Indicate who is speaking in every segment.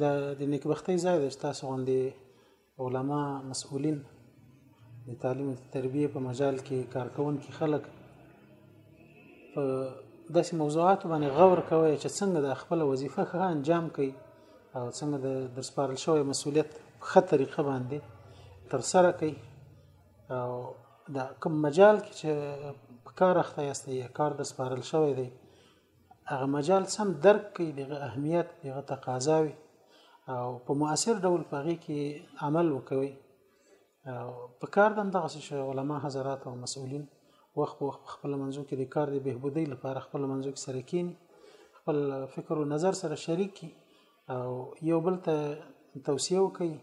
Speaker 1: دا د نیکبختۍ ځای دی چې تاسو غوندې علما مسؤلین د تعلیم تربیه په مجال کې کارکونکي خلک په داسې موضوعاتو باندې غور کوي چې څنګه د خپل وظیفه ښه انجام کوي او څنګه د درسپارل شوی مسولیت په ښه طریقه باندې تر سره کوي او دا کوم مجال کې چې په کار اخته یاست یا کار د سپارل شوی دی هغه مجال سم درک کړي دغه اهمیت دغه تقاضا وي او په مؤثر ډول په هغه کې عمل وکوي په کار دم دغه څه علما حضرات او مسؤلین وخت په وخت خپل منځو کې د کار د بهبودۍ لپاره خپل منځو کې سره کینی خپل فکر او نظر سره شریک کی او یو بل ته توصیه وکړي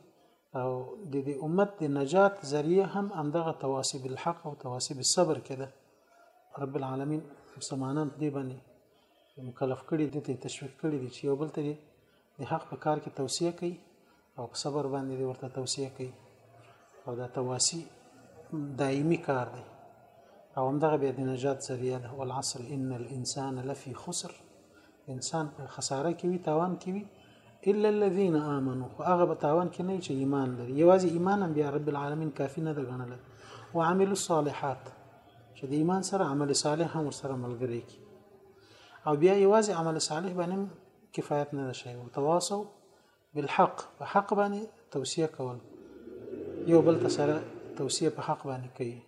Speaker 1: او د دې امت د نجات ذریعہ هم همدغه تواسب الحق او تواسب الصبر کې ده رب العالمین مسلمانان په دې باندې مکلف کړي دي ته تشویق کړي دي چې یو بل ته د حق په کار کې توصیه کوي او په صبر باندې دې ورته توصیه کوي او دا تواسی دایمي کار دی او همدغه بیا د نجات ذریعہ ده والعصر ان الانسان لفی خسر انسان په خساره کې وي تاوان کې وي الا الذين امنوا خو هغه به تاوان کې نه چې ایمان لري یوازې ایمان هم بیا رب العالمین کافی نه ده ګڼله وعملوا الصالحات چې د ایمان سره عمل صالح هم سره ملګری کی او بیا یوازې عمل صالح باندې کفایت نه شي او تواصل بالحق په حق باندې توصیه کول یو بل سره توصیه په حق باندې کوي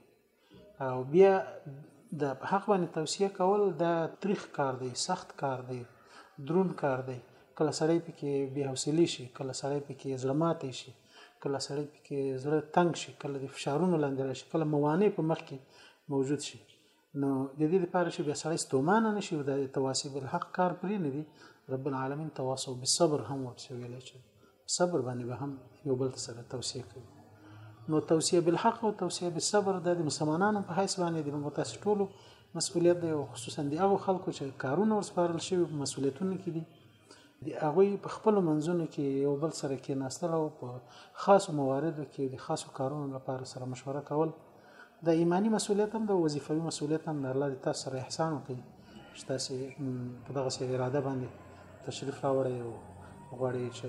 Speaker 1: او بیا د په حق باندې توصیه کول دا تریخ کار دی سخت کار دی درون کار دی کله سړی پکې بی حوصله شي کله سړی پکې زړه ماته شي کله سړی پکې زړه تنگ شي کله د فشارونو لاندې راشي کله موانع په مخ کې موجود شي نو د دې لپاره چې بیا سړی ستومانه نشي د تواصي بالحق کار پرې نه دی رب العالمین تواصو بالصبر هم ورته ویل شي صبر باندې به هم یو بل سره توصیه کوي نو توصیه بالحق او توصیه بالصبر د مسلمانانو په حیث باندې د متاسو ټولو مسؤلیت دی او خصوصا د هغو خلکو چې کارونه ورسپارل شوی په مسؤلیتونو کې دي د هغه په خپل منځونو کې یو بل سره کې ناستل او په خاصو مواردو کې د خاصو کارونو لپاره سره مشوره کول دا ایمانی مسئولیت هم دا وظیفوي مسئولیت هم دا الله دې تاسو سره احسان وکړي چې تاسو په دغه سي اراده باندې تشریف راوړی او غواړي چې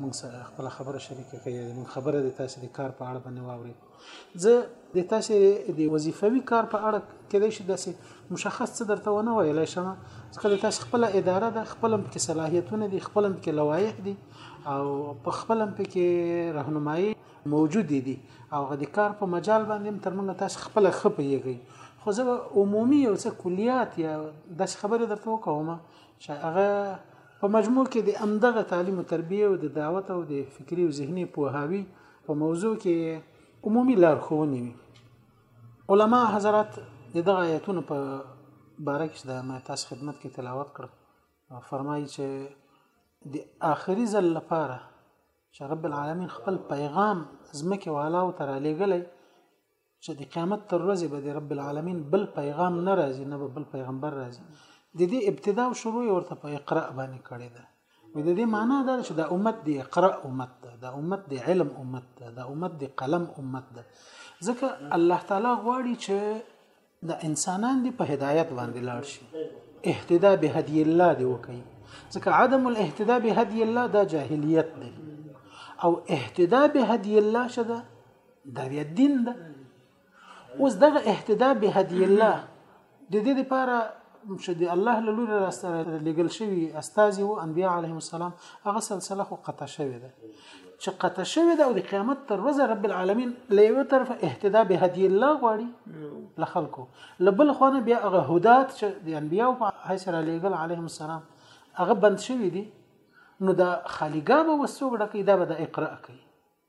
Speaker 1: موږ سره خپل خبره شریکه کړي موږ خبره د تاسو د کار په اړه باندې واوري زه د تاسو د وظیفوي کار په اړه کله شي داسې مشخص څه درته ونه ویلای شم ځکه د تاسو خپل اداره ده خپل هم کې صلاحیتونه دي خپل هم کې لوایح دي او په خپل هم کې راهنمایي موجودې دي او هغه د کار په مجال باندې هم تر موږ تاسو خپل ښه پیږئ خو زه عمومي یو څه کلیات یا داسې خبرې درته وکوم چې هغه په مجموع کې د امدغه تعلیم او تربیه او د دعوت او د فکری او ذهني پوهاوی په موضوع کې عمومي لارښوونې وي علما حضرات د دغه آیتونو په باره کې د ما تاسو خدمت کې تلاوت کړ فرمایي چې د آخري ځل لپاره چې رب العالمین خپل پیغام ځمکې والاو ته رالیږلی چې د قیامت تر ورځې به د رب العالمین بل پیغام نه راځي نه به بل پیغمبر راځي د دې ابتدا او شروع ورته په اقرا باندې کړې ده وې د دې معنی دا چې دا امت دی اقرا امت ده دا امت دی علم امت ده دا امت دی قلم امت ده ځکه الله تعالی غواړي چې د انسانان دی په هدایت باندې لاړ شي اهتدا به هدی الله دی وکي ځکه عدم الاهتدا به هدی الله دا جاهلیت دی او اهتدا به هدی الله شدا دا بیا دین ده اوس دغه اهتدا به هدی الله د دې لپاره چې د الله له لوري راسته لېږل شوي استازي وو انبیا علیهم السلام هغه سلسله خو قطع شوې ده چې قطع شوې ده او د قیامت تر ورځې رب العالمین له یوه طرفه اهتدا به هدی الله غواړي له خلکو له بل خوا نه بیا هغه هدات چې د انبیاو په حیث را لېږل علیهم السلام هغه بند شوي دي نو دا خالیګاه به وسوګ ډکې دا به د اقرا کوي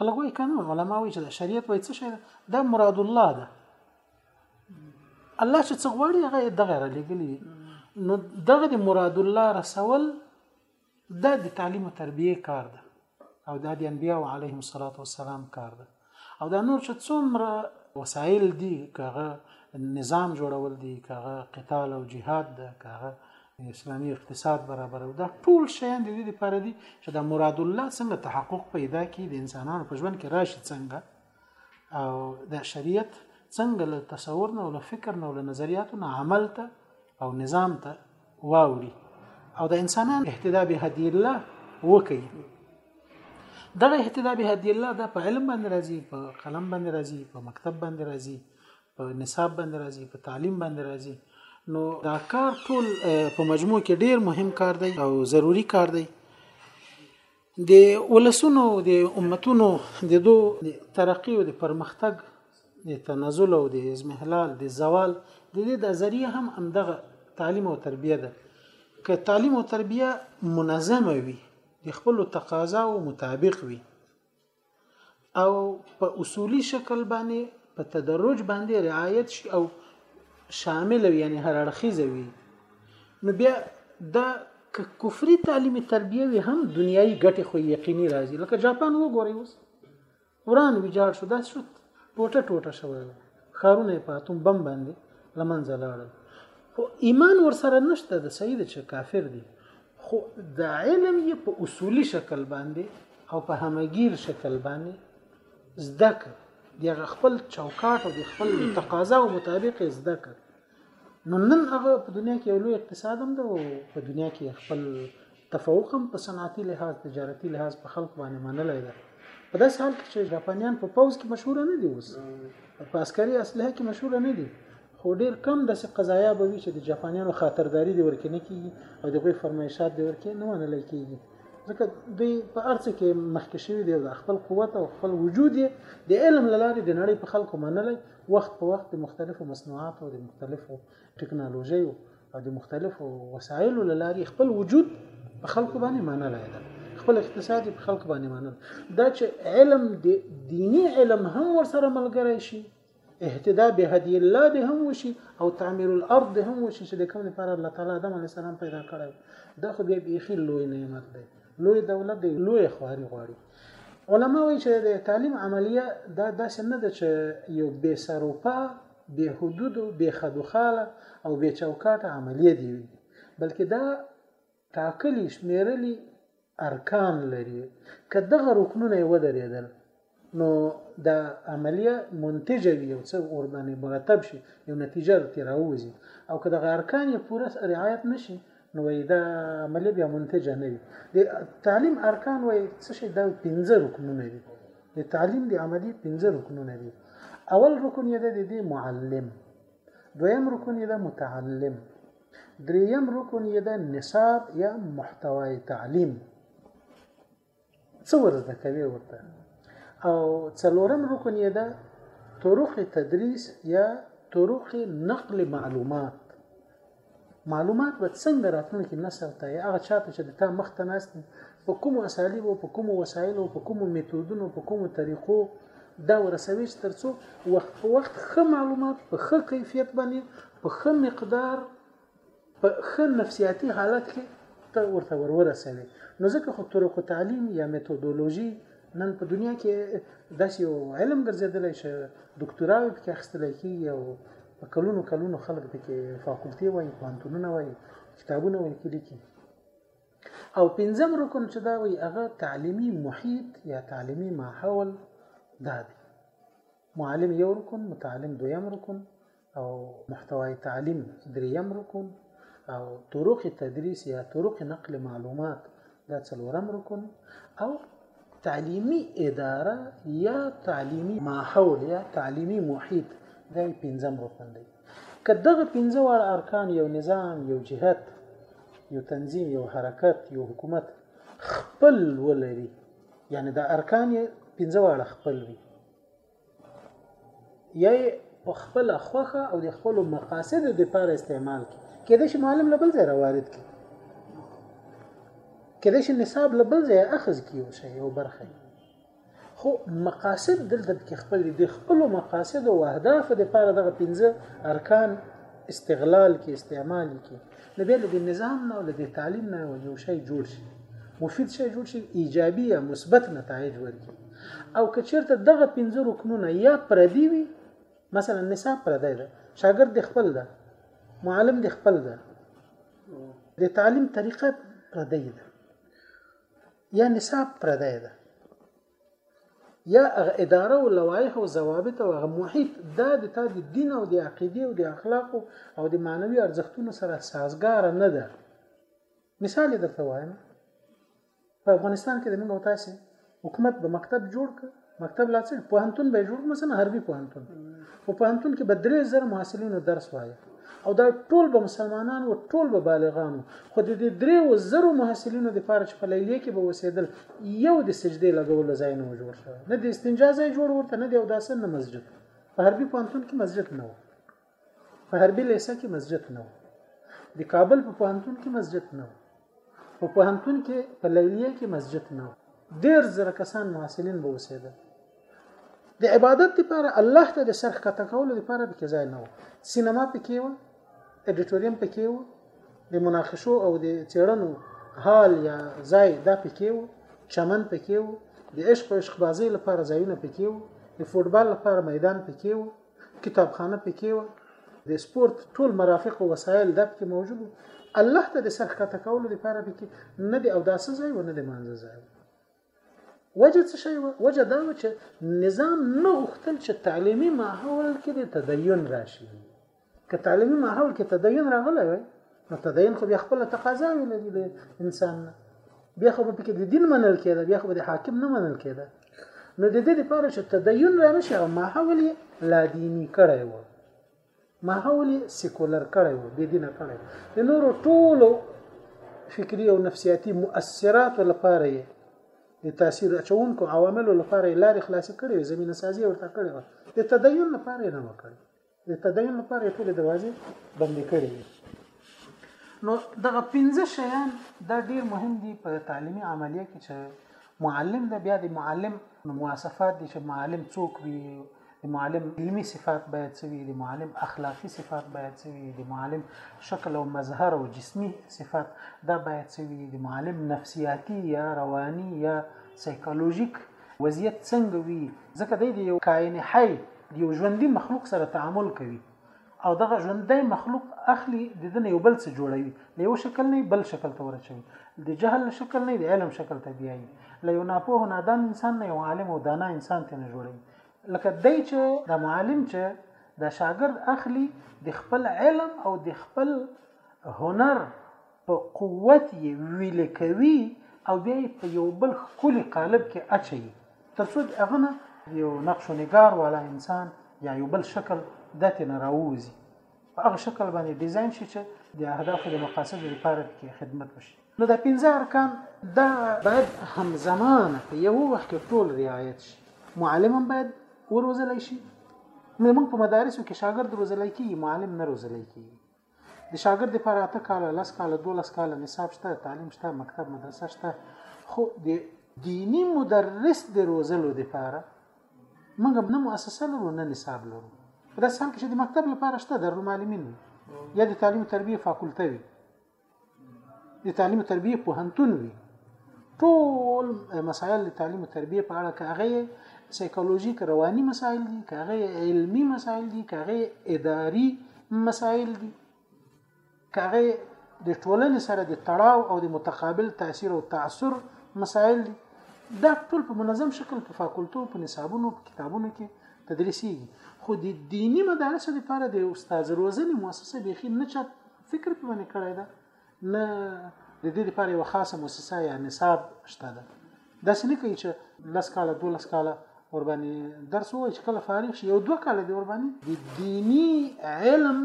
Speaker 1: خلک وایي کنه علما وایي چې دا شریعت وایي څه شي دا مراد الله ده الله چې څه غواړي هغه دغه را لګلی نو دغه د مراد الله رسول دا د تعلیم او تربیه کار ده او دا د انبیاء علیهم الصلاه والسلام کار ده او دا نور چې څومره وسایل دي کغه نظام جوړول دي کغه قتال او جهاد ده کغه اسلامي اقتصاد برابر او دا ټول شیان د دې لپاره دي چې دا مراد الله څنګه تحقق پیدا کړي د انسانانو په ژوند کې راشي څنګه او د شریعت څنګه له تصور نه او له فکر نه او له نظریاتو نه عمل ته او نظام ته واوړي او د انسانان اهتدا به هدی الله وکړي دغه اهتدا به هدی الله د په علم باندې راځي په قلم باندې راځي په مکتب باندې راځي په نصاب باندې راځي په تعلیم باندې راځي نو دا کار ټول په مجموع کې ډیر مهم کار دی او ضروری کار دی د ولسونو د امتونو د دو ترقی او د پرمختګ د تنزل او د ازمهلال د زوال د دې د ذریعہ هم همدغه تعلیم او تربیه ده که تعلیم او تربیه منظمه وي د خپل تقاضا او مطابق وي او په اصولي شکل باندې په تدرج باندې رعایت شي او شامل وي یعنی هر اړخیز وي نو بیا دا کفري تعلیمي تربیه وي هم دنیایي ګټه خو یقیني راځي لکه جاپان وګورئ اوس وران ویجاړ شو دا شو ټوټه ټوټه شوی ښارونه یې په اتوم بم باندې له منځه لاړل خو ایمان ورسره نشته د صحیح ده چې کافر دي خو د علم یې په اصولي شکل باندې او په همګیر شکل باندې زده کړ د خپل چوکاټ او د خپل تقاضا او مطابق زده کړ نو نن هغه په دنیا کې یو لوی اقتصاد هم ده او په دنیا کې خپل تفوق هم په صنعتي لحاظ تجارتي لحاظ په خلکو باندې منلای ده په داس حال کې چې جاپانیان په پوز کې مشهور نه دي اوس په عسکري اسلحه کې مشهور نه دي خو ډیر کم داسې قضایا به وي چې د جاپانیانو خاطرداري دی ورکې نه کیږي او د غوي فرمایشات دی ورکې نه منل کیږي ځکه دوی په ارڅ کې مخکې شوی دی او خپل قوت او خپل وجود د علم لاره د نړۍ په خلکو منلای وخت په وخت د مختلفو مصنوعاتو د مختلفو ټکنالوژیو او د مختلفو وسایلو له لارې خپل وجود په خلکو باندې منلی ده خپل اقتصاد په خلکو باندې منل دا چې علم د دینی علم هم ورسره ملګری شي اهتدا به هدی الله به هم وشي او تعمیر الارض به هم وشي چې د کوم لپاره الله تعالی آدم علی السلام پیدا کړو دا خو بیا بیخي لوی نعمت دی لوی دولت دی لوی خواري غواړي علما وايي چې د تعلیم عملیه دا داسې نه ده چې یو بې سروپا، بې حدودو، بې خدوخاله او بې چوکاټه عملیه دې وي، بلکې دا ټاکلي شمېرلي ارکان لري، که دغه رکنونه یې ودرېدل نو دا عملیه منتجه وي او څه ورباندې مرتب شي یو نتیجه ترې راووځي او که دغه ارکان یې پوره رعایت نشي نو وایي دا عملیه بیا منتجه نه وي د تعلیم ارکان وایي څه شي دا پنځه رکنونه دي د تعلیم د عملی پنځه رکنونه دي اول رکن یې د دې معلم دویم رکن یې د متعلم دریم رکن یې د نصاب یا محتوای تعلیم څه ور زده کوي ورته او څلورم رکن یې ده طرق تدریس یا طرق نقل معلومات معلومات به څنګه راتلونکي نسل ته هغه چاته چې د تا مخ ته ناست په کوم اسالیب او په کوم وسایل او په کوم میتودونو په کوم طریقو دا ورسوي چې ترڅو وخت په وخت ښه معلومات په ښه کیفیت باندې په ښه مقدار په ښه نفسیاتي حالت کې ته ورته ورورسوي نو ځکه خو طرق تعلیم یا میتودولوژي نن په دنیا کې داسې یو علم ګرځېدلی چې دکتوراوې پکې اخیستلی کېږي او په کلونو کلونو خلک پکې فاکولټې وایي پوهنتونونه وایي کتابونه وایي کې لیکي او پنځم رکن چې دا وایي هغه تعلیمي محیط یا تعلیمي ماحول دا دی معلم یو رکن، متعلم دویم رکن او محتوای تعلیم دریم رکن او طرق تدریس یا طرق نقل معلومات دا څلورم رکن او تعلیمی اداره یا تعلیمی ماحول یا تعلیمی محیط دا پنځم رکن دی که دغه پنځه وړ ارکان یو نظام یو جهت یو تنظیم یو حرکت یو حکومت خپل ولري یعنی دا ارکان پنځه وړ خپل وي یې په خپل خوخه او د خپل مقاصد د پاره استعمال کی کېدې شي معلم لبل ځای راوارد کی کېدې شي نصاب لبل ځای اخذ کی او شی او برخه خو مقاصد دلته کې خپل دي خپل مقاصد او اهداف د پاره دغه پنځه ارکان استغلال کې استعمال کې نو بیا له دې نظام نه او له دې تعلیم نه یو شی جوړ شي مفید شی جوړ شي ایجابي یا مثبت نتایج ورکړي او که چیرته دغه پنځه رکنونه یا پردي وي مثلا نصاب پردی ده شاګرد د خپل ده معلم د خپل ده د تعلیم طریقه پردی ده یا نصاب پردی ده یا هغه اداره او لوایح او ضوابط او هغه محیط دا د تا د دین او د عقیده او د اخلاق او د معنوي ارزښتونو سره سازګار نه ده مثال یې درته وایم په افغانستان کې د موږ او تاسو حکومت به مکتب جوړ ک مکتب لا څه پوهنتون به جوړ مثلا حربي پوهنتون او پوهنتون کې به درې زره محصلینو درس وایي او دا ټول به مسلمانان و ټول به بالغان و خو د دې دریو زرو محصلینو د پاره چې په لیلیه کې به وسیدل یو د سجدې لګولو ځای نه جوړ شو نه د استنجا ځای جوړ ورته نه دی او داسې نه مسجد په حربي پانتون کې مسجد نه و په حربي لیسه کې مسجد نه و د کابل په پانتون کې مسجد نه و په پوهنتون کې په لیلیه کې مسجد نه ډیر زره کسان محصلین به اوسېدل د عبادت لپاره الله ته د سرخ کته کولو لپاره پکې ځای نه و سینما پکې و اډیټوریم پکې و د مناقشو او د چیرنو حال یا ځای دا پکې و چمن پکې و د عشق او عشق بازی لپاره ځایونه پکې و د فوټبال لپاره میدان پکې و کتابخانه پکې وه د سپورت ټول مرافق او وسایل د پکې موجود الله ته د سرخته کولو لپاره پکې نه دی او داسې ځای و نه دی مانځه ځای وجه څه شی و وجه دا و چې نظام نه غوښتل چې تعلیمي ماحول کې د تدین راشي که تعلیمي ماحول کې تدین راغلی وای نو تدین خو بیا خپل تقاضاوي لري له انسان نه بیا خو به پکې د دین منل کېده بیا خو به د حاکم نه منل کېده نو د دې لپاره چې تدین را نشي او ماحول لا دیني کړی و ماحول سیکولر کړی و بې دینه کړی و د نورو ټولو فکری او نفسیاتي مؤثرات لپاره یې د تاثیر اچونکو عواملو لپاره لارې خلاصې کړې زمينه سازي ورته کړې و د تدین لپاره نه وکړي د تدین لپاره یې ټولې دروازې بندې کړې وي نو دغه پنځه شیان دا ډیر مهم دي په تعلیمي عملیه کې چې معلم د بیا د معلم مواصفات دي چې معلم څوک وي د معلم علمي صفات باید څه وي د معلم اخلاقي صفات باید څه وي د معلم شکل او مظهر او جسمي صفات دا باید څه وي د معلم نفسیاتي یا رواني یا سایکولوژیک وضعیت څنګه وي ځکه دی د یو کائن حي د یو ژوندي مخلوق سره تعامل کوي او دغه ژوندی مخلوق اخلي د دنه یو بل څه جوړوي له یو شکل نه بل شکل ته ورچوي د جهل شکل نه د علم شکل ته بیایي له یو ناپوه نادان انسان نه یو عالم او دانا انسان ته نه جوړوي لکه دی چې د معلم چې د شاګرد اخلي د خپل علم او د خپل هنر په قوت یې ویلې کوي او بیا یې په یو بل ښکلي قالب کې اچوي تر څو د هغه نه یو نقش و نګار والا انسان یا یو بل شکل د تېنه راووځي په هغه شکل باندې ډیزاین شي چې د اهدافو د مقاصدو لپاره پکې خدمت وشي نو دا پنځه ارکان دا باید همزمانه په یو وخت کې ټول رعایت شي معلم هم باید وروزل شي نو موږ په مدارسو کې شاګرد روزل کیږي معلم نه روزل کیږي د شاګرد لپاره اته کاله لس کاله دولس کاله نصاب شته تعلیم شته مکتب مدرسه شته خو د دینی مدرس د روزلو لپاره موږ نه مؤسسه لرو نه نصاب لرو په داسې حال کې چې د مکتب لپاره شته د معلمین یا د تعلیم تربیه فاکولته وي د تعلیم تربیه پوهنتون وي ټول مسایل د تعلیم او تربیه په اړه کاغه سایکولوژیک رواني مسایل دي کاغه علمی مسایل دي کاغه اداري مسایل دي کاغه د ټولنې سره د تړاو او د متقابل تاثیر او تاثر مسایل دي دا ټول په منظم شکل په فاکولتو په نصابونو په کتابونو کې تدریسي خو د دینی مدارسو لپاره د استاد روزنې مؤسسه بيخي نه چت فکر په منې کړی ده نه د دې لپاره یو خاصه موسسه یا نصاب شته ده دا سې نه کوي چې لس کاله دولس کاله ور باندې درس وای چې کله فارغ شي یو دوه کاله دی ور باندې د دینی علم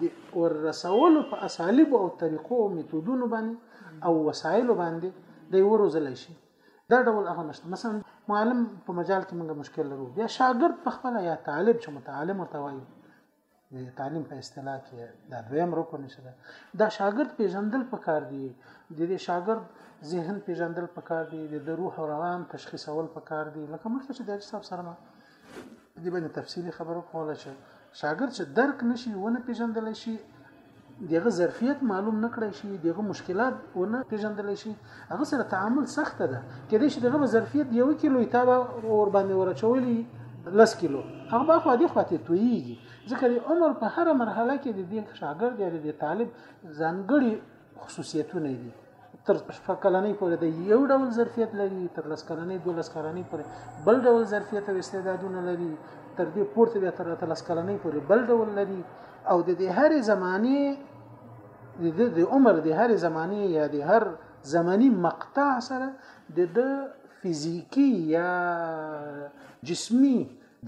Speaker 1: د ور رسولو په اسالیب او طریقو او میتودونو باندې او وسایلو باندې د یو روزل شي دا ډول هغه نشته مثلا معلم په مجال کې موږ مشکل لرو بیا شاګرد په خپل یا طالب چې متعلم ورته وایي د تعلیم په اصطلاح کې دا دویم رکن څه ده دا شاګرد پیژندل پکار دی د دې شاګرد ذهن پیژندل پکار دی د روح او روان تشخیصول پکار دی لکه مخکې چې د حساب سره ما دې باندې تفصیلی خبرو کوله چې شاګرد چې درک نشي ونه پیژندل شي دغه ظرفیت معلوم نکړای شي دغه مشکلات ونه پیژندل شي هغه سره تعامل سخت ده کې دې شي دغه ظرفیت یو کیلو تا ور باندې ورچولې لس کیلو هغه به خو دې خواته تویږي ځکه د عمر په هر مرحله کې د دې شاګرد یا د طالب ځانګړي خصوصیتونه دي تر شپږ کلنۍ پورې د یو ډول ظرفیت لري تر لس کلنۍ دولس کلنۍ پورې بل ډول ظرفیت او استعدادونه لري تر دې پورته بیا تر اتلس کلنۍ پورې بل ډول لري او د دې هرې زمانې د د عمر د هرې زمانې یا د هر زمانی مقطع سره د د فزیکی یا جسمی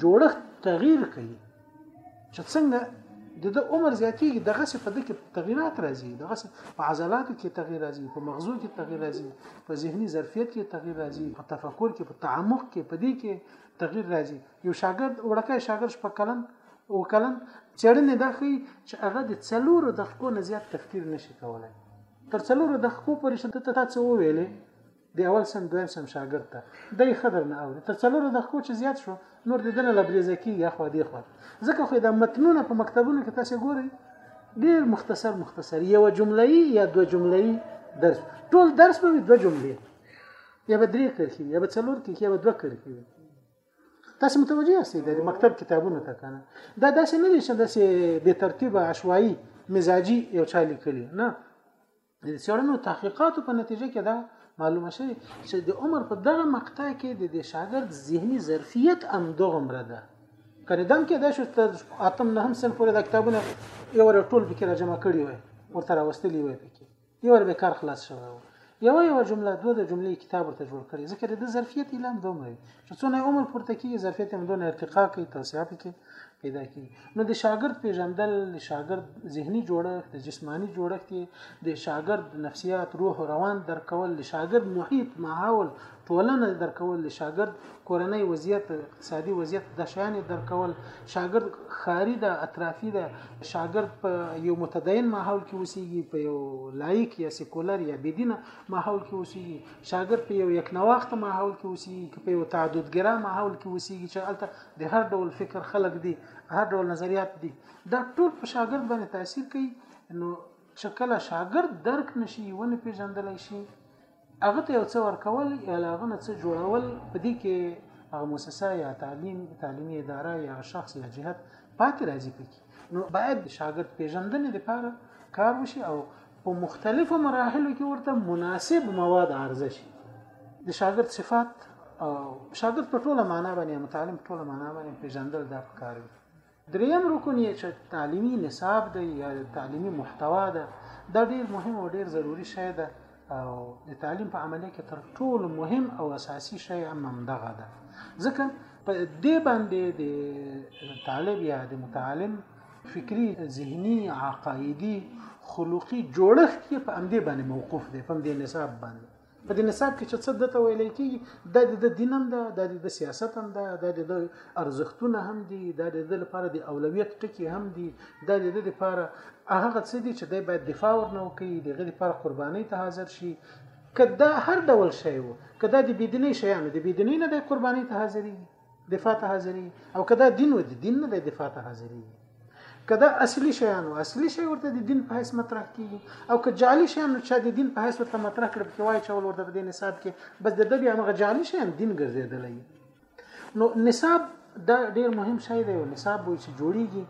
Speaker 1: جوړښت تغییر کوي چې څنګه د د عمر زیاتیږي دغه څه په دکې تغیرات راځي دغه څه په عضلاتو کې تغیر راځي په مغزو کې تغیر راځي په ذهني ظرفیت کې تغیر راځي په تفکر کې په تعمق کې په دې کې تغیر راځي یو شاګرد وړکای شاګرد شپه کلن او کلن چړنې دا خي چې هغه د څلورو دقیقو نه زیات تفکر نشي کولای تر څلورو دقیقو پورې شته ته څه وویلې دی اول سم دویم سم شاګرد ته دی خدر نه اوري تر څلورو دقیقو چې زیات شو نور د دنه لبریزه کیږي خو دی خو ځکه خو د متنونه په مکتبونو کې تاسو ګورئ ډیر مختصر مختصر یو جمله یا دو جمله درس ټول درس به دو جمله یا به درې کرښې یا به څلور کرښې یا به دوه کرښې تاسو متوجه یاست د مکتب کتابونو ته کنه دا داسې نه دي چې داسې به ترتیب عشوائي مزاجي یو چا لیکلي نه د څېړنو تحقیقاتو په نتیجه کې دا معلومه شوه چې د عمر په دغه مقطع کې د دې شاګرد ذهني ظرفیت هم دغمره ده کنه دم کې دا شو تر اتم نه هم سن پورې د کتابونه یو ور ټول پکې را جمع کړی وای ورته راوستلی وای پکې یو ور به کار خلاص شوی یو یو جمله دوه د جملې کتاب ورته جوړ کړی ځکه د ظرفیت اعلان دومره چې څونه عمر پورته کیږي ظرفیت هم دونه ارتقا کوي توسعه پکې پیدا کیږي نو د شاګرد پیژندل د شاګرد ذهني جوړښت د جسمانی جوړښت د شاګرد نفسیات روح او روان درکول د شاګرد محیط ماحول ټولنه درکول د شاګرد کورنۍ وضعیت اقتصادي وضعیت د شیان درکول شاګرد خاري د اطرافي د شاګرد په یو متدین ماحول کې وسیږي په یو لایق یا سیکولر یا بيدینه ماحول کې اوسېږي شاګرد په یو یک نواخته ماحول کې اوسېږي که په یو تعددګرا ماحول کې اوسېږي چې هلته د هر ډول فکر خلق دي هر ډول نظریات دي دا ټول په شاګرد باندې تاثیر کوي نو شکل شاګرد درک نشي ونه پیژندلای شي هغه ته یو څه ورکول یا هغه نه څه جوړول په دې کې هغه موسسه یا تعلیم تعلیمي اداره یا شخص یا جهت پاتې راځي پکې نو باید د شاګرد پیژندنې لپاره کار وشي او په مختلفو مراحلو کې ورته مناسب مواد عرضه شي د شاګرد صفات او شاګرد په ټوله معنا باندې متعلم په ټوله معنا باندې پیژندل دا پکار وي دریم رکن یې چې تعلیمي نصاب دی یا تعلیمي محتوا ده دا ډیر مهم او ډیر ضروری شی ده او د تعلیم په عملی کې تر ټولو مهم او اساسي شی هم همدغه ده ځکه په دې باندې د طالب یا د متعلم فکری ذهنی عقایدی خلقی جوړښت یې په امدې باندې موقوف دی په دې نصاب باندې په دې نصاب کې چې څه دته ویل کېږي د د دینم ده د د سیاست هم ده د د ارزښتونه هم دي، دا د ده لپاره د اولویت ټکي هم دي، دا د ده لپاره هغه څه دي چې دی باید دفاع ورنه وکړي، د هغه لپاره قربانۍ ته حاضر شي، که دا هر ډول شی و، که دا د بېدینۍ شیانو د بېدینۍ نه دی قربانۍ ته حاضرېږي، دفاع ته حاضرېږي او که دا دین و د دین نه دی دفاع ته حاضرېږي. که دا اصلي شیان و اصلي شی ورته د دین په حیث مطرح کېږي او که جعلي شیان نو چا د دین په حیث ورته مطرح کړي پکې واچول ورته په دې نصاب کې بس د ده بیا همغه جعلي شیان دین ګرځېدلی نو نصاب دا ډیر مهم شی دی نصاب وایي چې جوړیږي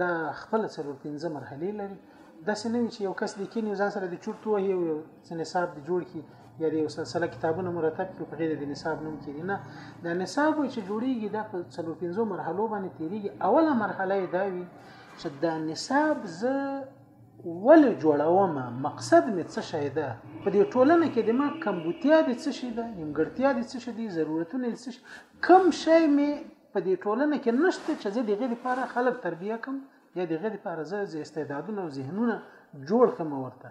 Speaker 1: د خپل سره پنځه مرحله لري دا سې نه چې یو کس د کینې ځان سره د چورت وهي او سې نصاب د جوړ کی یا د یو سلسله کتابونه مرتب کړي په غیر د نصاب نوم کې نه دا نصاب وایي چې جوړیږي دا په څلور پنځو مرحلو باندې تیریږي اوله مرحله دا وي چې دا نصاب زه ولې جوړوم؟ مقصد مې څه شی ده؟ په دې ټولنه کې د ما کمبوتیا دې څه شی ده؟ نیمګړتیا دې څه شی دي؟ ضرورتونه دې څه شي؟ کم شی مې په دې ټولنه کې نشته چې زه دغه لپاره خلک تربیه کوم یا دغه لپاره زه زه استعدادونه او ذهنونه جوړ کوم ورته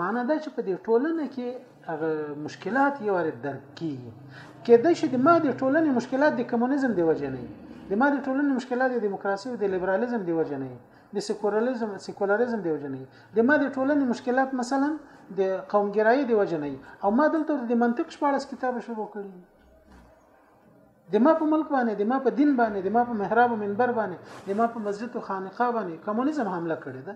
Speaker 1: معنا دا چې په دې ټولنه کې هغه مشکلات یو ور درک کیږي کېدای شي د ما د ټولنې مشکلات د کمونیزم دی وجه نه د ما د ټولنې مشکلات د دیموکراسي او د لیبرالیزم دی وجه نه د سیکولرزم سیکولرزم دی وجه نه د ما د ټولنې مشکلات مثلا د قومګرایي دی وجه نه او ما دلته د منطق شپارس کتاب شروع کړی د ما په ملک باندې د ما په دین باندې د ما په محراب او منبر باندې د ما په مسجد او خانقاه باندې کمونیزم حمله کړې ده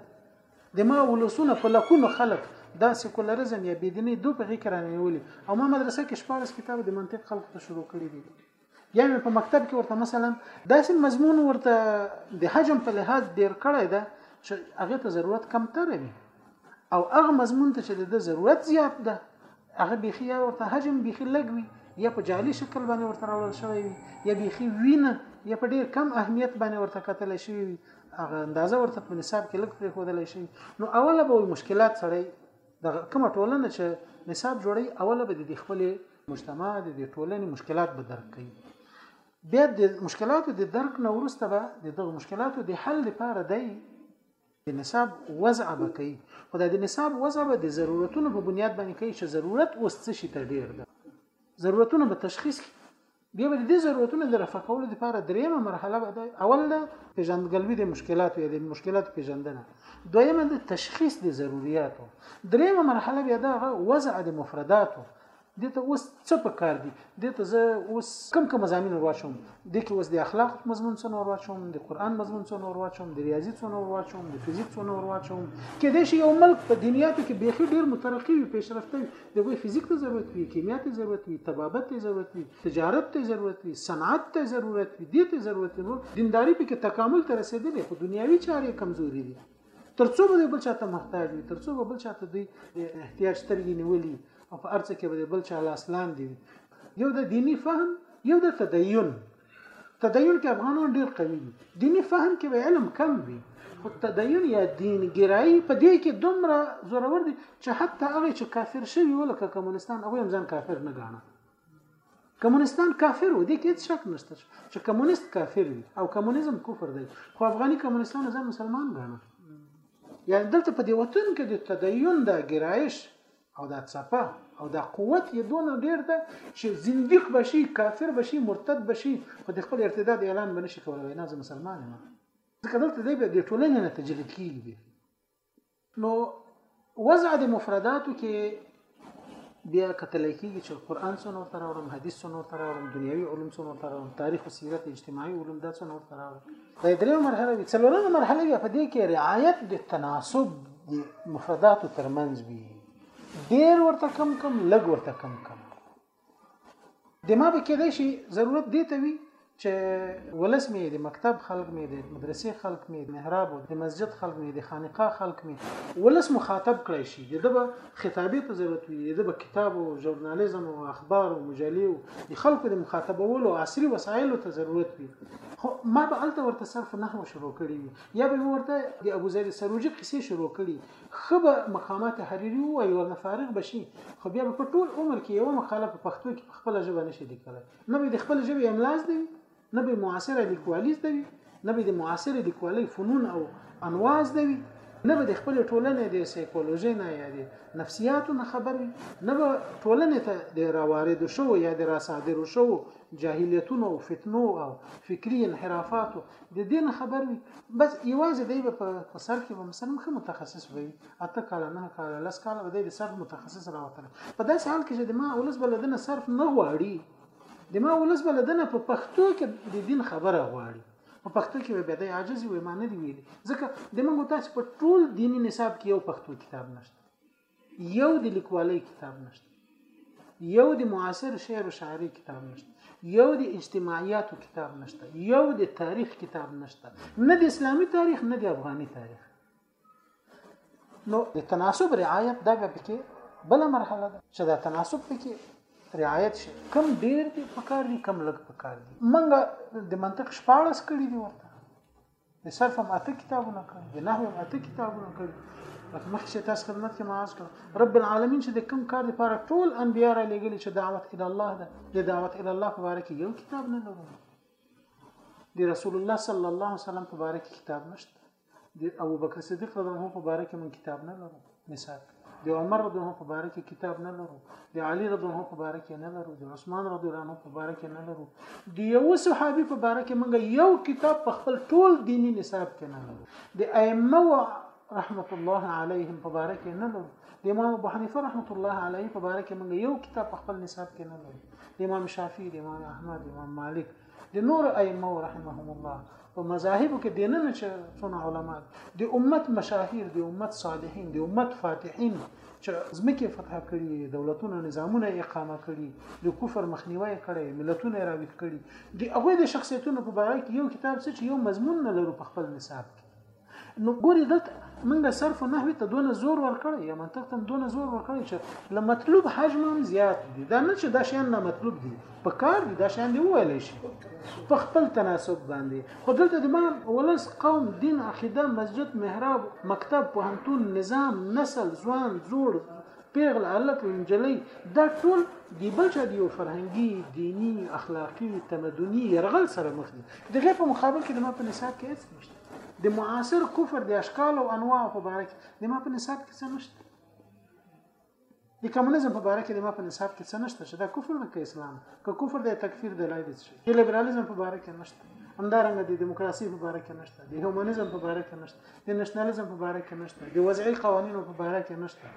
Speaker 1: د ما ولسونه په لکونو خلک دا سیکولرزم یا بيدینی دوه په غی کرانه نیولي او ما مدرسه کې شپارس کتاب د منطق خلکو ته شروع کړی دي یا مې په مکتب کې ورته مثلا داسې مضمون ورته د حجم په لحاظ ډیر کړی ده چې هغه ته ضرورت کم تر وي او هغه مضمون ته چې د ضرورت زیات ده هغه بيخي یا ورته حجم بيخي لګوي یا په جعلي شکل باندې ورته راوړل شوی وي یا بيخي وینه یا په ډیر کم اهمیت باندې ورته کتل شي هغه اندازه ورته په نصاب کې لګ پرې خودل شي نو اوله به مشکلات سره د کومه ټولنه چې نصاب جوړي اوله به د خپل مجتمع د ټولنې مشکلات به درک کوي بیا د مشکلاتو د درک نه ورسته به د دغه مشکلاتو د حل لپاره دی د نصاب وضع به کوي خو د نصاب وضع به د ضرورتونو په بنیاد باندې کوي چې ضرورت اوس څه شي ته ډیر ده ضرورتونه به تشخیص بیا به د دې ضرورتونو د رفع کولو لپاره دریمه مرحله به ده اول د پیژندګلوي د مشکلاتو یا د مشکلاتو پیژندنه دویمه د تشخیص د ضرورتو دریمه مرحله بیا د وضع د مفرداتو دته اوس څه په کار دي دته زه اوس کم کم مزامین ور واچوم د کې اوس د اخلاق مضمون څو ور واچوم د قران مضمون څو ور واچوم د ریاضي څو ور واچوم د فزیک څو ور واچوم کې د شي یو ملک په دنیا کې بيخي ډیر مترقي وي پیشرفته وي د هغوی فزیک ته ضرورت وي کیمیا ته ضرورت وي طبابت ته ضرورت وي تجارت ته ضرورت وي صنعت ته ضرورت وي دې ته ضرورت وي دینداری په کې تکامل ته رسیدلی خو دنیاوي چارې کمزوري دي ترڅو به بل چاته محتاج وي ترڅو به بل چاته دوی احتیاج سترګې نیولي او په ارڅ کې به بل چا لاس لاندې وي یو د دینی فهم یو د تدین تدین کې افغانان ډیر قوي دي دیني فهم کې به علم کم وي خو تدین یا دین ګرایي په دې کې دومره زورور دي چې حتی هغه چې کافر شوی ولکه کمونستان هغه هم ځان کافر نه ګاڼه کمونستان کافر و دي کې هیڅ شک نشته چې کمونست کافر دي او کمونیزم کفر دی خو افغاني کمونستان ځان مسلمان ګاڼه یعنی دلته په دې وطن کې د تدین د ګرایش او دا څپه او دا قوت یې دونه ډیر ده چې زنديق بشي کافر بشي مرتد بشي خو د خپل ارتداد اعلان به نشي کولای نه زه مسلمان یم ځکه دلته دی به د ټولنې نه تجرید کیږي نو وضع د مفرداتو کې بیا کتل کېږي چې قران څنګه ورته راوړم حدیث څنګه ورته راوړم دنیوي علوم څنګه ورته راوړم تاریخ او سیرت اجتماعي علوم دا څنګه ورته راوړم دا درېمه مرحله وي څلورمه مرحله بیا په دې کې رعایت د تناسب د مفرداتو ترمنځ وي ډېر ورته کم کم لږ ورته کم کم د ما به کېدای شي ضرورت دی ته وي چې ولس مې د مکتب خلک مې د مدرسې خلک مې د محراب او د مسجد خلک مې د خانقاه خلک مې ولس مخاطب کړی شي د دبه خطابې ته ضرورت وي د دبه کتاب او ژورنالیزم او اخبار او مجلې او د خلکو د مخاطبولو عصري وسایلو ته ضرورت وي خو ما به الته ورته صرف نحو شروع کړی وي یا به ورته د ابو زید سروجی قصې شروع کړي خبه مقامات حریری وای ورنه فارغ بشي خو بیا په ټول عمر کې یو مقاله په پښتو کې په خپل ژبه نشي لیکلای نه به د خپل ژبې املاز دی نه به معاصره لیکوالي زده وي نه به د معاصره لیکوالۍ فنون او انواع زده وي نه به د خپل ټولنې د سایکولوژي نه یا د نفسیاتو نه خبر وي نه به ټولنې ته د راوارد شو یا د راصادر شو جاهلیتونو او فتنو او فکري انحرافاتو د دین خبر وي بس یوازې دی به په سر کې به مثلا خه متخصص وي اته کال نه کال لس کال به د صرف متخصص راوتل په داسې حال کې چې د ما اولس بلدنه صرف نه غواړي د ما اولس بلدنه په پښتو کې د دین خبره غواړي په پښتو کې به د عاجز وي معنی دی ویلي ځکه د موږ تاسو په ټول دیني نصاب کې یو پښتو کتاب نشته یو د لیکوالۍ کتاب نشته یو د معاصر شعر او شاعرۍ کتاب نشته یو د اجتماعیاتو کتاب نشته یو د تاریخ کتاب نشته نه د اسلامي تاریخ نه د افغاني تاریخ نو د تناسب رعایت دا به پکې بل مرحله ده چې دا تناسب پکې رعایت شي کم ډیر دی پکار دی کم لګ پکار دی منګه د منطق 14 کړی دی ورته د صرف هم اته کتابونه کړي د نحو هم اته کتابونه کړي لکه مخکې چې تاسو خدمت کې معاذ کړ رب العالمین چې د کوم کار لپاره ټول انبیا را لېږلي چې دعوت الی الله ده د دعوت الی الله په باره کې یو کتاب نه لرو د رسول الله صلی الله علیه وسلم په باره کې کتاب نشته د ابو بکر صدیق رضی الله عنه په باره کې مون کتاب نه لرو مثال د عمر رضی الله په باره کې کتاب نه لرو د علي رضی الله په باره کې نه لرو د عثمان رضی الله عنه په باره کې نه لرو د یو صحابي په باره کې موږ یو کتاب په خپل ټول دینی نصاب کې نه لرو د ائمه رحمت الله علیهم په باره کې نه لرو د امام ابو حنیفه رحمت الله علیه په باره کې موږ یو کتاب په خپل نصاب کې نه لرو د امام شافعي د امام احمد د امام مالک د نور ائمه رحمهم الله په مذاهب کې دیننه چې څونه علما د امت مشاهیر د امت صالحین د امت فاتحین چې زمکه فتح کړي دولتونه نظامونه اقامه کړي د کفر مخنیوي کړي ملتونه راویخ کړي د هغه د شخصیتونو په اړه کې یو کتاب څه چې یو مضمون نه لرو په خپل نصاب کې نو ګوري دلته موږ د صرف نحوی ته دونه زور ورکړی یا منطق ته دونه زور ورکړی چې له مطلوب حجم هم زیات دي دا نه چې دا شیان نه مطلوب دي په کار دي دا شیان دی ویل شي په خپل تناسب باندې خو دلته د ما ولس قوم دین عقیده مسجد محراب مکتب پوهنتون نظام نسل ځوان زوړ پیغل علک انجلی دا ټول دی بل چا دی فرهنګي دینی اخلاقی تمدنی يرغل سره مخ دي دغه په مقابل کې د ما په نصاب کې هیڅ نشته د معاصر کفر د اشکال او انواع په باره کې د ما په نصاب کې څه نشته د کمونیزم په باره کې د ما په نصاب کې څه نشته چې دا کفر ده که اسلام که کفر دی تکفیر دی لای دي شي د لیبرالیزم په باره کې نشته همدارنګه د دیموکراسي په باره کې نشته د هیومنیزم په باره کې نشته د نشنلیزم په باره کې نشته د وضعي قوانینو په باره کې نشته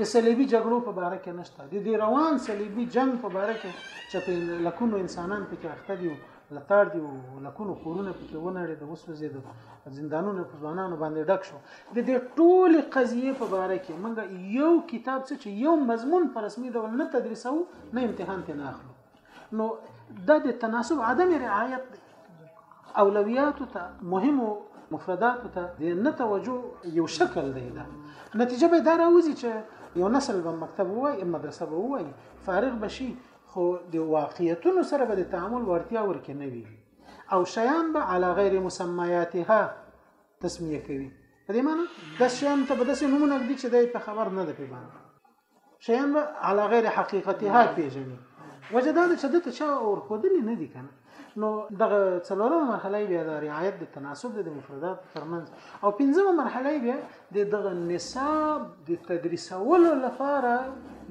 Speaker 1: د صلیبي جګړو په باره کې نشته د دې روان صلیبي جنگ په باره کې چې په لکونو انسانان پکې اخته دي لتاړ دي او لکونو خورونه پکې ونړې د وسوځې د زندانونو په ځوانانو باندې ډک شو د دې ټول قضیه په باره کې موږ یو کتاب څه چې یو مضمون په رسمي ډول نه تدریسو نه امتحان ته نه اخلو نو دا د تناسب عدم رعایت دی اولویات ته مهمو مفردات ته د نه توجه یو شکل دی دا نتیجه به دا راوځي چې یو نسل به مکتب وای مدرسه به وای فارغ بشي خو د واقعیتونو سره به د تعامل ورتیا ورکې نه وي او شیان به علی غیر مسمیاتها تسمیه کوي په دې معنی د شیان ته به داسې نمونه ږدي چې دی په خبر نه ده په باندې شیان به علی غیر حقیقتها پیژني وجه دا ده چې دته چا اور خودلې نه دي کنه نو دغه څلورمه مرحله بیا د رعایت د تناسب د مفردات ترمنځ او پنځمه مرحله بیا د دغه نصاب د تدریسولو لپاره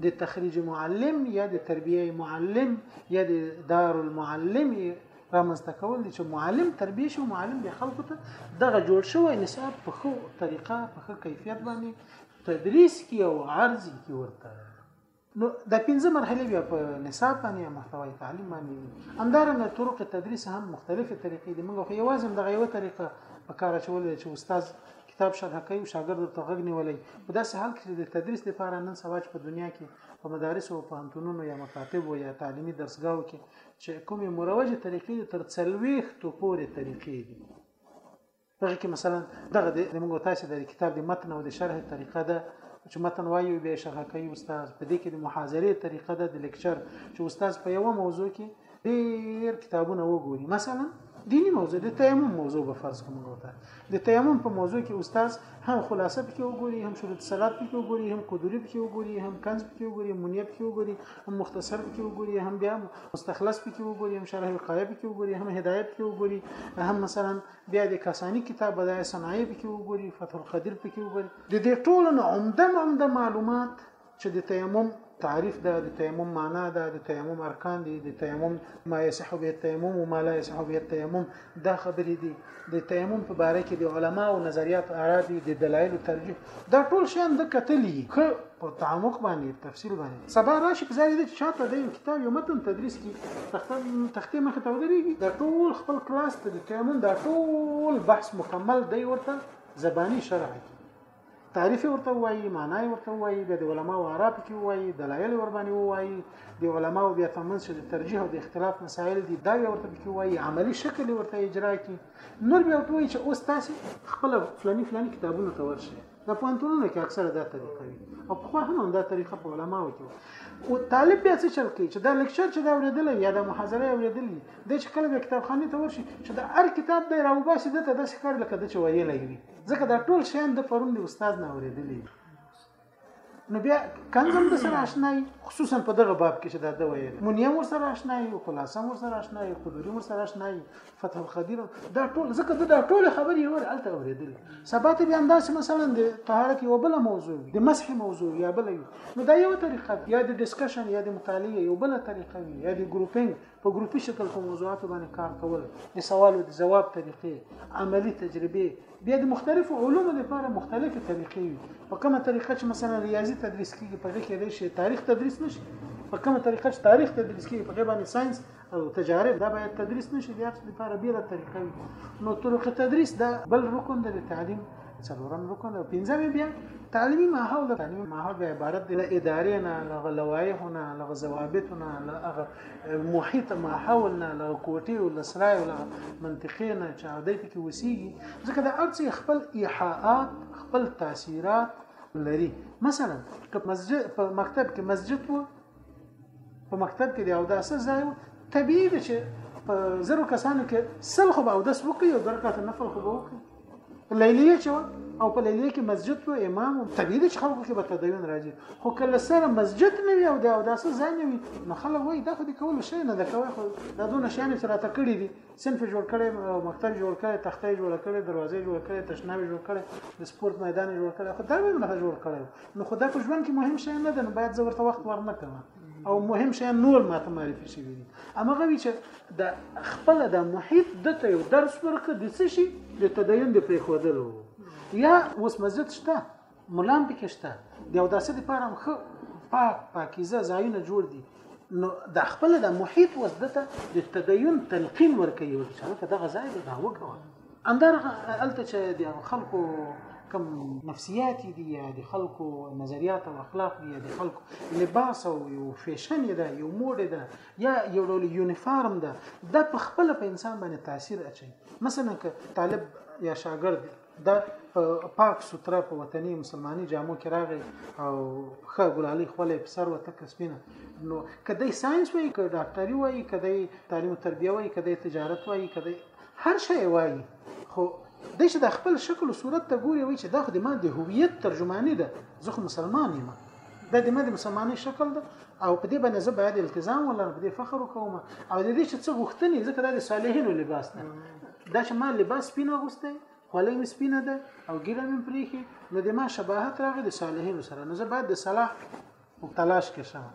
Speaker 1: د تخریج معلم یا د تربیه معلم یا د دار المعلم رامنځته کول دي چې معلم تربیه شي معلم د خلکو ته دغه جوړ شوی نصاب په خو طریقه په خو کیفیت باندې تدریس کی او عرض کی ورته نو د پنځه مرحله بیا په نصاب باندې یا محتوای تعلیم باندې دي همدارنګه طرق تدریس هم مختلفه طریقې دي موږ خو یوازې دغه یو طریقه په کار اچول چې استاد کتاب شرح کوي او شاګرد ورته غږ نیولای په داسې حال کې د تدریس لپاره نن سبا په دنیا کې په مدارس او پوهنتونونو یا مکاتب او یا تعلیمي درسګاو کې چې کومې مروجه طریقې تر څلويختو پورې طریقې دي دغه کې مثلا دغه د موږ تاسو د کتاب د متن او د شرح طریقه ده چې متن وایو بیا شرح کوي استاد په دې کې د محاضرې طریقه ده د لیکچر چې استاد په یو موضوع کې ډیر کتابونه وګوري مثلا دینی موضوع د تیمم موضوع به فرض کوم وته د تیمم په موضوع کې استاد هم خلاصه پکې وګوري هم شروط صلات پکې وګوري هم قدوری پکې وګوري هم کنز پکې وګوري منیه پکې وګوري هم مختصر پکې وګوري هم بیا مستخلص پکې وګوري هم شرح القایه پکې وګوري هم هدایت پکې وګوري هم مثلا بیا د کسانی کتاب بدای صنایع پکې وګوري فتح القدیر پکې وګوري د دې ټولو نه عمده عمده معلومات چې د تیمم تعریف ده د تیمم معنا ده د تیمم ارکان دي د تیمم ما یصح به تیمم او ما لا یصح به تیمم دا خبرې دي د تیمم په باره کې د علما او نظریات آرا دي د دلایل ترجیح دا ټول شیان د کتلی خو په تعمق باندې تفصیل باندې سبا راشي په ځای دې چې چاته د یو کتاب یو متن تدریس کی تخته تخته مخ ته ودرېږي دا ټول خپل کلاس ته د قیامون دا ټول بحث مکمل دی ورته زبانی شرح کی تعریف ورته وایي معنی ورته وایي بیا د علماو آرا پکې وایي دلایل ور باندې وایي د علماو بیا تمنځ د ترجیح او د اختلاف مسایل دي دا ورته پکې وایي عملی شکل ورته اجرا کی نور بیا ورته وایي چې اوس تاسو خپل فلاني فلاني کتابونو ته ورشئ د پوهنتونونو کې اکثره دا طریقه وي او پخوا هم همدا طریقه په علماو کې او طالب بیا څه چل کوي چې دا لیکچر چې دا اورېدل یا د محاضره اورېدل دي د چې کله به کتابخانه ته ورشي چې د هر کتاب به راوباسي دته د ښکار لکه د چې ویلې وي ځکه دا ټول شیان د پرون د استاد نه اورېدلې نو بیا کنزم د سره آشنای خصوصا په دغه باب کې چې دا د ویل منیم ور سره آشنای او خلاصم ور سره آشنای او قدوری ور سره آشنای فتح القدیر دا ټول ځکه دا ټول خبرې ور الته اوریدل سبات بیا انداز مثلا د طهارت یو بل موضوع د مسح موضوع یا بل نو دا یو طریقه یا د ډیسکشن یا د مطالعه یو بل طریقه یا د ګروپینګ په ګروپي شکل په موضوعاتو باندې کار کول د سوالو د جواب طریقې عملی تجربه بیا د مختلفو علومو لپاره مختلفې طریقې وي په کومه طریقه چې مثلا ریاضي تدریس کیږي په دې کې ریشه تاریخ تدریس نشي په کومه طریقه چې تاریخ تدریس کیږي په دې باندې ساينس او تجارب دا باید تدریس نشي د هر لپاره بیره طریقه وي نو طرق تدریس دا بل رکن د تعلیم څلورم رکن او پنځم بیا تعلیمي ماحول تعلیمي ماحول به عبارت دی له ادارې نه له لوایح نه له ضوابط نه له هغه محیط ما حول نه له کوټې او له سرای او له منطقې نه چې هغه پکې وسیږي ځکه د ارڅ خپل ایحاءات خپل تاثیرات لري مثلا که مسجد په مکتب کې مسجد وو په مکتب کې د اوداسه ځای وو طبیعي چې په زرو کسانو کې سل خو به اودس وکړي او درکاته نفل خو به وکړي په لیلیه چې وه او په لیلیه کې مسجد و امام و طبیعي چې خلکو کې به تدین راځي خو کله سره مسجد نه وي او د اوداسه ځای نه وي نو خلک وایي دا خو د کولو شی نه ده کوی خو دا دونه شیانې چې راته کړي دي صنف جوړ کړی مکتب جوړ کړی تخته جوړ کړی دروازې جوړ کړی تشناوي جوړ کړی د سپورت میدان جوړ کړی خو دا به نه جوړ کړی نو خو دا په ژوند کې مهم شی نه ده نو باید زه ورته وخت ورنه کړم او مهم شي نور ماته معرفي شي وي اما غوي چې د خپل د محیط د ته یو درس ورکه د څه شي د تدین د پریخودلو یا اوس مسجد شته ملام پکې شته د یو داسې لپاره هم خو پاک پاکیزه ځایونه جوړ دي نو د خپل د محیط وسدته د تدین تلقین ورکوي ورته دغه ځای به دا وکړي اندر الته چې د خلکو کم نفسیات دي یا د خلکو نظریات او اخلاق دي یا د خلکو لباس او یو فیشن ده یو موډ ده یا یو ډول یونیفارم ده دا په خپل په انسان باندې تاثیر اچي مثلا که طالب یا شاګرد دا په پاک ستره په وطني مسلمانۍ جامو کې راغی او ښه ګلالي خولې په سر وته کسبینه نو کدی ساينس وای کدی ډاکټري وای کدی تعلیم تربیه وای کدی تجارت وای کدی هر شی وایي خو د چې د خپل شکل او صورت ته ګوري وي چې دا خو د ما د هویت ترجمانی ده زه خو مسلمان یم دا د ما د مسلمانۍ شکل ده او په دې باندې زه باید التزام ولرم په دې فخر وکوم او د دې چې څه غوښتنې ځکه دا د صالحینو لباس ده دا چې ما لباس پینه غوسته خولې مې سپینه ده او ګیره مې پریخي نو د ما شباهت راغی د صالحینو سره نو زه باید د صلاح تلاش کې شم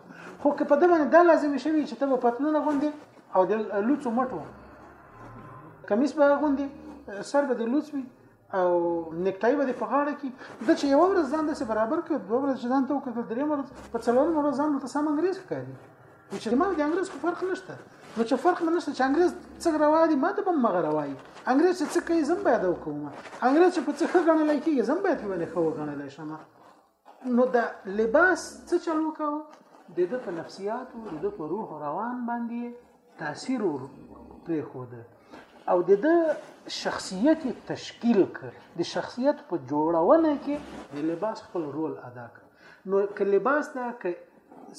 Speaker 1: خو که په دمن دا لازم شوی چې ته په پتلونه غوندي او د لوڅو مټو کمیس به غوندي سر به د لوڅ وي او نیکټای به په غاړه کې د چې یو ورځ ځان د سه برابر کړ دوه ورځې ځان ته وکړ درې ورځې په څلورم ورځ ځان ته سم انګريز ښکاري نو چې ما د انګريز خو فرق نشته نو چې فرق مې نشته چې انګريز څه روا دي ما ته به مغه روای انګريز څه کوي زم باید وکوم انګريز په څه ښه غنل کېږي زم باید ونه خو غنل شمه نو دا لباس څه چل وکاوه د ده په نفسیاتو د ده په روح روان باندې تاثیر پرېښوده او د ده شخصیت تشکیل کړ د شخصیت په جوړونه کې د لباس خپل رول ادا کړ نو که لباس ده که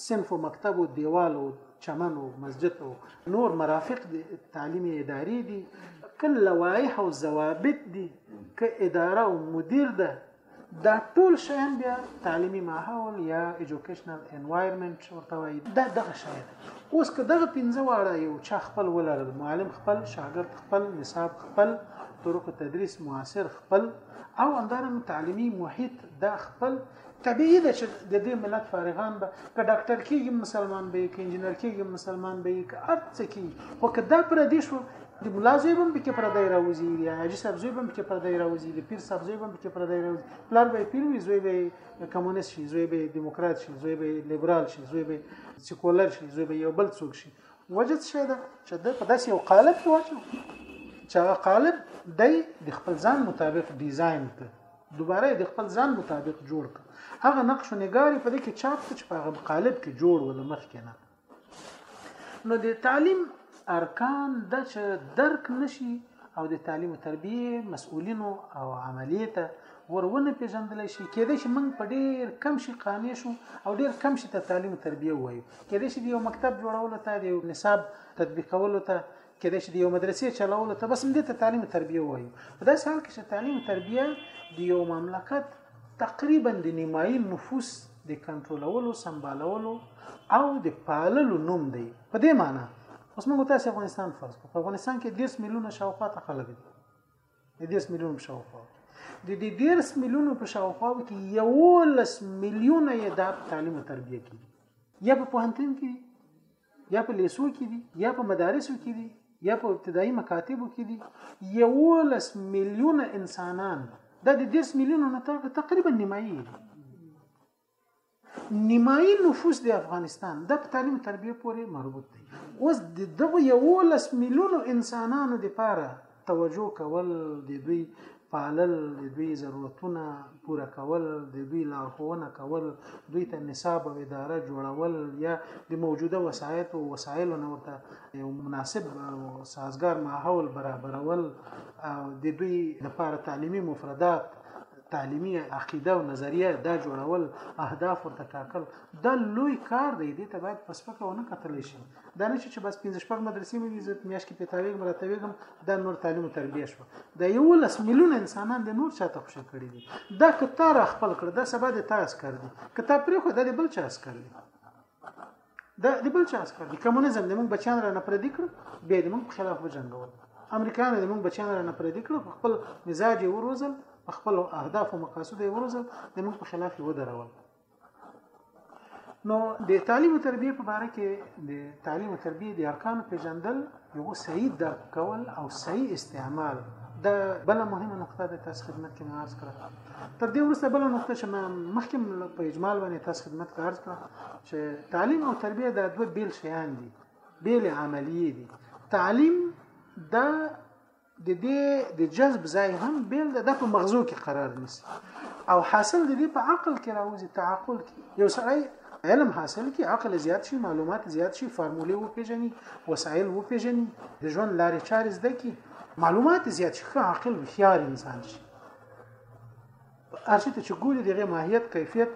Speaker 1: صنف و مکتب و دیوال و چمن و مسجد و نور مرافق دی تعلیم اداری دی که لوایح و ضوابط دی که اداره و مدیر ده دا ټول شیان بیا تعلیمي ماحول یا ایجوکیشنل انوایرمنټ ورته وایي دا دغه شی دی اوس که دغه پنځه واړه یو چا خپل ولرل معلم خپل شاګرد خپل نصاب خپل طرق تدریس معاصر خپل او همدارنګه تعلیمي محیط دا خپل طبیعي ده چې د دې ملت فارغان به که ډاکټر کېږي مسلمان به که انجینر کېږي مسلمان به که هر څه کېږي خو که دا پردي شو د مولا زوی بم پکې پردای راوځي د حاجی صاحب زوی بم پکې پردای راوځي د پیر صاحب زوی بم پکې پردای راوځي پلار به پیر وي زوی به کمونیست شي زوی به دیموکرات شي زوی به لیبرال شي زوی به سیکولر شي زوی به یو بل څوک شي وجد شه ده چې د په داسې یو قالب کې واچو چې هغه قالب دی د خپل ځان مطابق ډیزاین کړ دوباره د خپل ځان مطابق جوړ کړ هغه نقش و نگاری په دې کې چاپ چې په هغه قالب کې جوړ ول مخ کې نه نو د تعلیم ارکان د چې درک نشي او د تعلیم او تربیه مسؤلینو او عملیه ته ورونه پیژندل شي کېدای شي موږ په ډیر کم شي قانع شو او ډیر کم شي ته تعلیم او تربیه وایو کېدای شي د یو مکتب جوړولو ته د یو نصاب تطبیقولو ته کېدای شي د یو مدرسې چلولو ته بس همدې ته تعلیم تربیه وایو په داسې حال کې چې تعلیم تربیه د یو مملکت تقریبا د نیمایي نفوس د کنټرولولو سمبالولو او د پاللو نوم دی په دې معنی اوس موږ تاسو افغانستان فرض کړو په افغانستان کې 10 میلیونه شاوخوا ته خلک دي د 10 میلیونو په شاوخوا د دې 10 میلیونو په شاوخوا کې یو لس میلیونه یې د تعلیم او تربیه کې یا په پوهنتون کې یا په لیسو کې دي یا په مدارسو کې دي یا په ابتدایي مکاتبو کې دي یولس میلیون انسانان دا د 10 میلیونو نه تقریبا نیمایي دي نیمایي نفوس د افغانستان د تعلیم تربیه پورې مربوط دی اوس د دغه یولس میلیونو انسانانو لپاره توجه کول، د دوی پالل، د دوی ضرورتونه پوره کول، د دوی لارښوونه کول، دوی ته نصاب او اداره جوړول یا د موجوده وسایطو او وسایلو نه ورته یو مناسب او سازګار ماحول برابرول او د دوی لپاره تعلیمي مفردات، تعلیمي عقیده او نظریه دا جوړول، اهداف ورته ټاکل دا لوی کار دی، دې ته باید په سپکه ونه کتل شي. دا نه چې بس پنځه شپږ مدرسې مې زه میاش کې پیتاویږم راتویږم دا نور تعلیم او تربیه شو دا یو لس میلیون انسانان د نور چاته خوشی کړی دي دا کتار خپل کړ دا سبا د تاس کړ دي کتاب پرې خو د بل چاس کړ دي دا د بل چاس کړ دي کمونیزم د موږ بچان را نه پر دي کړ به د موږ خلاف وجنګول امریکایانو د موږ بچان را نه پر دي کړ خپل مزاج وروزل خپل اهداف او مقاصد وروزل د موږ په خلاف ودرول نو د تعلیم او تربیه په باره کې د تعلیم او تربیه د ارکانو پیژندل یو صحیح درک کول او صحیح استعمال دا بل مهمه نقطه ده تاسو خدمت کې مارز کړه تر دې وروسته بل نقطه چې ما مخکې په اجمال باندې تاسو خدمت کې عرض کړه چې تعلیم او تربیه دا دوه بیل شیان دي بیل عملیه دي تعلیم دا د دې د جذب ځای هم بیل د په مغزو کې قرار نیسي او حاصل د دې په عقل کې راوځي تعقل کې یو سړی علم حاصل کی عقل زیات شي معلومات زیات شي فارمولې وو پیژني وسایل وو پیژني د ژوند لارې چارې زده کی معلومات زیات شي عقل هوښیار انسان شي هر څه ته چې ګوري دغه ماهیت کیفیت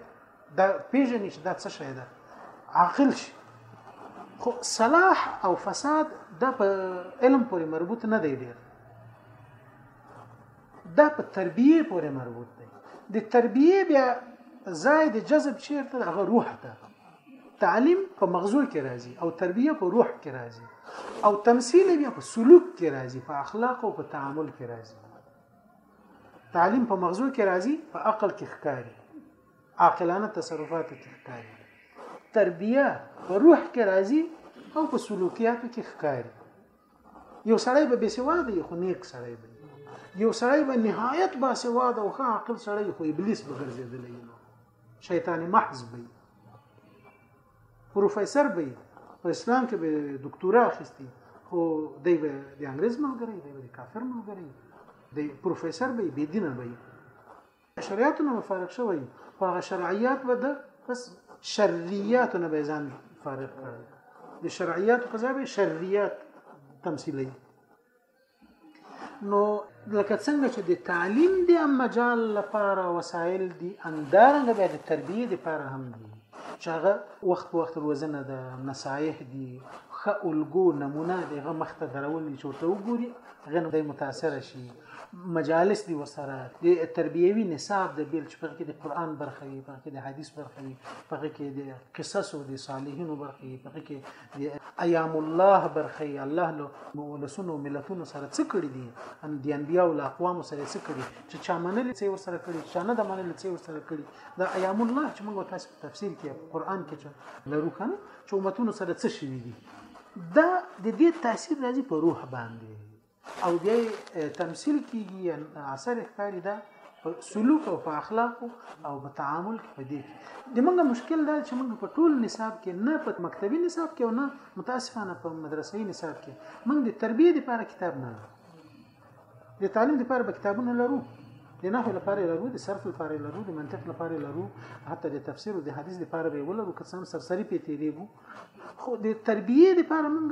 Speaker 1: دا پیژنې چې دا څه شی ده عاقل شي خو صلاح او فساد دا په علم پورې مربوط نه دی ډیر دا په تربیه پورې مربوط دی د تربیه بیا ځای د جذب چیرته هغه روح ته تعلیم په مغزو کې راځي او تربیه په روح کې راځي او تمثيل بیا په سلوک کې راځي په اخلاق او په تعامل کې راځي تعلیم په مغزو کې راځي په عقل کې ښکاری عاقلانه تصرفاتو کې ښکاری تربیه په روح کې راځي او په سلوکیاتو کې ښکاری یو سړی به بسواد وي خو نیک سړی به یو سړی به نهایت باسواد او ښه عاقل سړی خو ابلیس به ګرځېدلی شیطان محض به پروفیسور به یې په اسلام کې به دکتورا اخیستي خو دی به د انګريز ملګری دی به د کافر ملګری دی پروفیسور به بی دینه به شریعت نه مفارق شوی خو هغه شرعیات به د بس شریعت نه به ځان فارق کړ د شرعیات په ځای به شریعت تمثیلي نو لکه څنګه چې د تعلیم د مجال لپاره وسایل دي اندارنګه بیا د تربیه لپاره هم دي چې هغه وخت په وخت روزنه ده نصایح دي ښه الګو نمونه دی هغه مخته درول دي چې ورته وګوري هغه نو دی متاثر شي مجالس دي وسره د تربیوي نصاب د بیل چې پکې د قران برخه وي پکې د حدیث برخه وي پکې د قصص او د صالحینو برخه وي پکې ایام الله برخی الله له ولسونو ملتونو سره څه کړی دي ان دی انبیا او اقوام سره څه کړی چې چا منل څه ور سره کړی چې نه د منل څه ور سره کړی دا ایام الله چې موږ تاسو په تفسیر کې قران کې چې لرو کنه چې امتونو سره څه شوی دي دا د دې تاثیر راځي په روح باندې او بیا تمثيل کیږي اثر ښکاری ده په سلوک او په اخلاق او په تعامل کې پدې د موږ مشکل دا چې موږ په ټول نصاب کې نه په مکتبي نصاب کې او نه متاسفانه په مدرسې نصاب کې موږ د تربیه لپاره کتاب نه لرو د تعلیم لپاره به کتابونه لرو د نحو لپاره لرو د صرف لپاره لرو د منطق لپاره لرو حتی د تفسیر او د حدیث لپاره به ولرو که څه هم سرسری پیتیریږو خو د تربیه لپاره موږ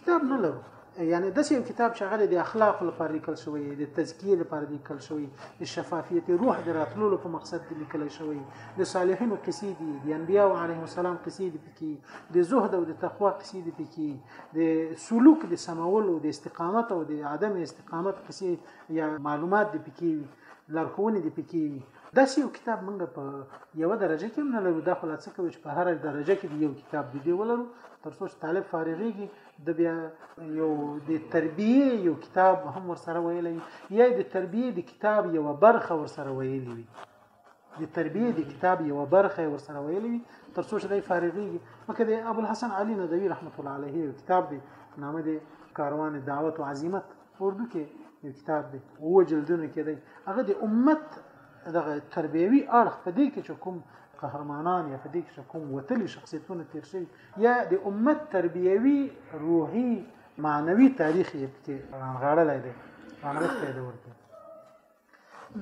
Speaker 1: کتاب نه لرو یعنی د یو کتاب چې هغه د اخلاق لپاره لیکل شوی د تزکیه لپاره لیکل شوی د شفافیت روح د راتلو په مقصد لیکل شوی د صالحینو قصې دي د انبیاء علیهم السلام قصې دي پکې د زهد او د تقوا قصې دي پکې د سلوک د سمول او د استقامت او د عدم استقامت قصې یا معلومات دي پکې لارښوونې دي پکې داسې یو کتاب موږ په یو درجه کې نه لرو دا خو لا څه کوي چې په هر درجه کې یو کتاب دی دی ولرو تر څو چې طالب فارغيږي د بیا یو د تربیه یو کتاب هم ورسره ویلی یا د تربیه د کتاب یو برخه ورسره ویلی وي د تربیه د کتاب یو برخه ورسره ویلی وي تر څو چې د فارغيږي مکه د ابو الحسن علي ندوي رحمت الله علیه کتاب دی نامه دی کاروان دعوت او عزیمت اردو کې یو کتاب دی او جلدونو کې دی هغه د امت دغه تربیوي اړخ په دې کې چې کوم قهرمانان یا په دې کې چې کوم وتلي شخصیتونه تیر شي یا د امت تربیوي روحي معنوي تاریخ یې پکې رانغاړلی دی رانغښتی دی ورته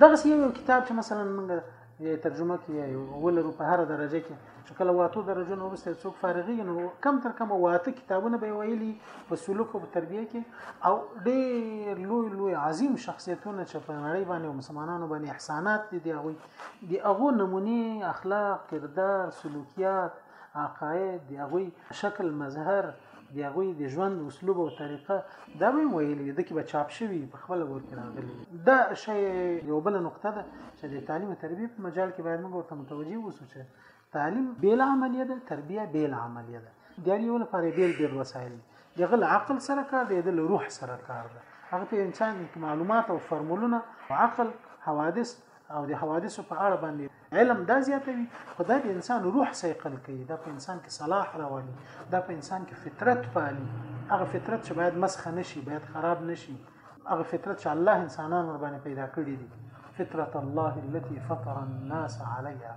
Speaker 1: دغه سی یو کتاب چې مثلا موږ ترجمه کې ولرو په هر درجه کې چې کله واتو درجو نو ورسته څوک فارغي نو کم تر کم واته کتابونه به ویلي په سلوک او تربیه کې او ډېر لوی لوی عظیم شخصیتونه چې په نړۍ باندې او مسلمانانو باندې احسانات دي دی هغه دی هغه نمونه اخلاق کردار سلوکیات عقاید دی هغه شکل مظهر د هغوی د ژوند اسلوب او طریقه دا به ویلي د کې به چاپ شوی په خپل ور کې راغلی دا شی یو بل نقطه ده چې د تعلیم او تربیه په مجال کې باید موږ ورته متوجي اوسو چې تعلیم بیل عملیه ده تربیه بیل عملیه ده د یو لپاره بیل بیل وسایل دی غل عقل سره کار دی د روح سره کار دی هغه ته انسان معلومات او فرمولونه عقل حوادث او د حوادثو په اړه باندې علم دا زیاتوي خدا د انسان روح سیقل کوي دا په انسان کې صلاح راوړي دا په انسان کې فطرت پالي هغه فطرت چې باید مسخه نشي باید خراب نشي هغه فطرت چې الله انسانان ور باندې پیدا کړی دي فطرت الله التي فطر الناس عليها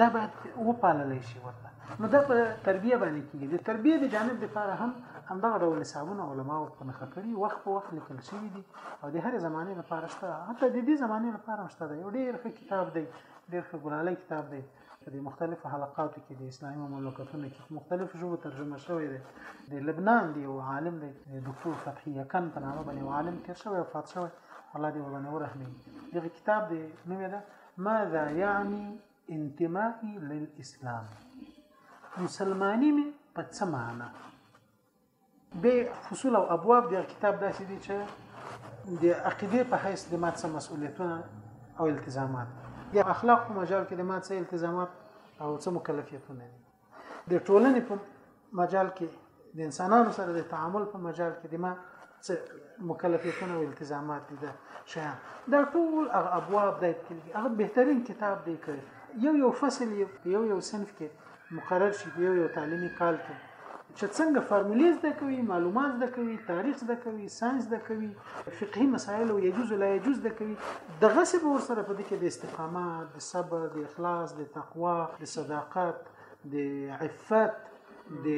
Speaker 1: دا باید وپالل شي ورته نو دا په تربیه باندې کیږي د تربیه د جانب لپاره هم همدغه ډول حسابونه علما او په نخښه کړي وخت په وخت لیکل شوی دي او د هر زمانه لپاره شته حتی د دې زمانه لپاره شته دی ډیر ښه کتاب دی ډیر ښه ګلالی کتاب دی په دې مختلفو حلقاتو کې د اسلامي مملکتونو کې مختلف ژبو ترجمه شوی دی د لبنان دی او عالم دی دکتور فتحي یکن په نامه باندې عالم تیر شوی او فات شوی الله دې وبنه ورحمي دغه کتاب دی نومې ده ماذا يعني انتمائي للاسلام مسلماني مې په څه معنا به فصول او ابواب د کتاب داسې دي چې د عقیده په حیث د ماته مسؤلیتونه او التزامات د اخلاق په مجال کې د ماته التزامات او څه مکلفیتونه دي د ټولنې په مجال کې د انسانانو سره د تعامل په مجال کې د ما څه مکلفیتونه او التزامات دي دا شیان دا ټول هغه ابواب دی کېږي هغه بهترین کتاب دی کړی یو یو فصل یو یو صنف کې مقرر شي یو یو تعلیمي کال کې چې څنګه فارمولې زده کوي معلومات زده کوي تاریخ زده کوي ساينس زده کوي فقهي مسائل او يجوز لا يجوز د کوي دغه څه به ورسره په دې کې د استقامت د صبر د اخلاص د تقوا د صداقت د عفت د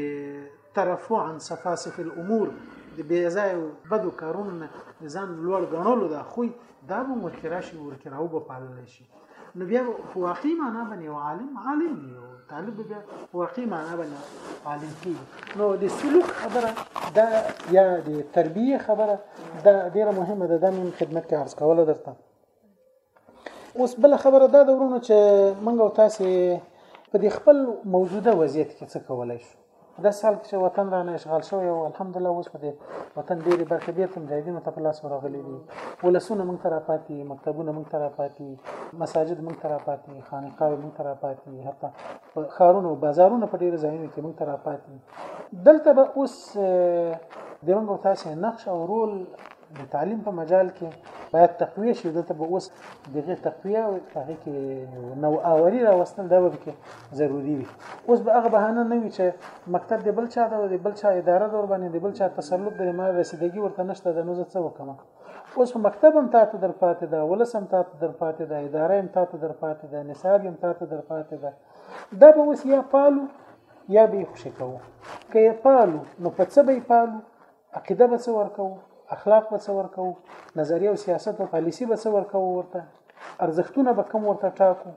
Speaker 1: ترفع عن سفاسف الامور د بې ځای بدو کارونو نه ځان لوړ غنولو دا خوې دا به مخکې راشي ورکه راو به پالل شي نو بیا په واقعي معنا باندې یو عالم عالم دی او طالب به بیا په واقعي معنا باندې عالم کیږي نو د سلوک خبره دا یا د تربیه خبره دا ډیره مهمه ده دا مې خدمت کې عرض کوله درته اوس بل خبره دا د ورونو چې منګه او تاسو په دې خپل موجوده وضعیت کې څه کولای شو دا سال کې چې وطن رانه اشغال شوی او الحمدلله اوس په دې وطن ډېرې برخې بېرته مجاهدینو ته په لاس ورغلي دي ولسونه موږ ته راپاتې مکتبونه موږ ته راپاتې مساجد موږ ته راپاتې خانقاوې موږ ته راپاتې حتی په ښارونو او بازارونو په ډېرو ځایونو کې موږ ته راپاتې دلته به اوس د موږ تاسې نقش او رول د تعلیم په مجال کې باید تقویه شي دلته به اوس دغه تقویه او هغه کې نو اوری راوستل دا به کې ضروری وي اوس به هغه بهانه نه وي چې مکتب د بل چا د بل چا اداره دور باندې د بل چا تسلط د ما رسیدګي ورته نشته د نو زه څه وکم اوس مکتب هم تاسو در پاتې ده ولس هم تاسو در پاتې ده اداره هم تاسو در پاتې ده نصاب هم تاسو در پاتې ده دا به اوس یا پالو یا به خوشی کوو که یې پالو نو په څه به یې پالو عقیده به څه ورکوو اخلاق به څه ورکوو نظریه او سیاست او پالیسی به څه ورکوو ورته ارزښتونه به کم ورته ټاکو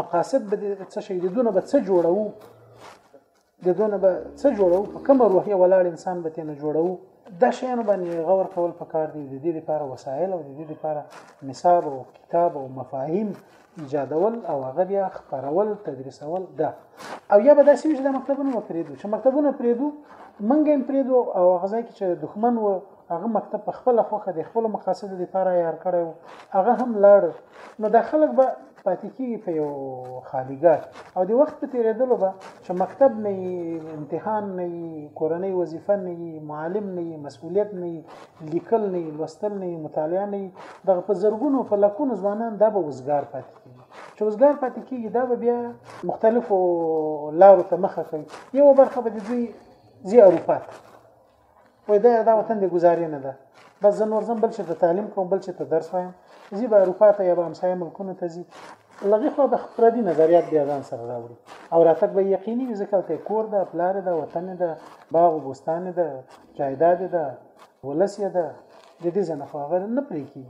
Speaker 1: مقاصد به څه شي د دونه به څه جوړو د دونه به څه جوړو په کومه روحیه ولاړ انسان به تنه جوړو دا شیانو باندې غور کول پکار دي د دې لپاره وسایل او د دې لپاره نصاب او کتاب او مفاهیم ایجادول او هغه بیا خبرول تدریسول دا او یا به داسې وي چې د مکتبونو پرېدو چې مکتبونه پرېدو منګه هم پرېدو او هغه ځای کې چې دښمن و هغه مکتب په خپل خوخه د خپل مقاصد لپاره یار کړی و هغه هم لاړ نو د خلک به پاتې کیږي په یو خالیګار او د وخت په تیریدلو به چې مکتب نه امتحان نه کورنۍ وظیفه نه معلم نه مسؤلیت نه لیکل نه لوستل نه مطالعه نه دغه په زرګونو په لکونو ځوانان دا به وزګار پاتې کیږي چې وزګار پاتې کیږي دا به بیا مختلفو لارو ته مخه کوي یو برخه به دوی زی اروپا ته وای دا دا وطن د گزارې نه ده بس زه نور زم بل څه ته تعلیم کوم بل څه ته درس وایم زی به اروپا ته یا به همسایه ملکونو ته زی لغه خو به خپردي نظریات بیا ځان سره راوړي او راتګ به یقیني وي ځکه ته کور ده پلار ده وطن ده باغ او بستان ده چایدا دې ده ولس یې ده د دې ځنه خو هغه نه پرې کی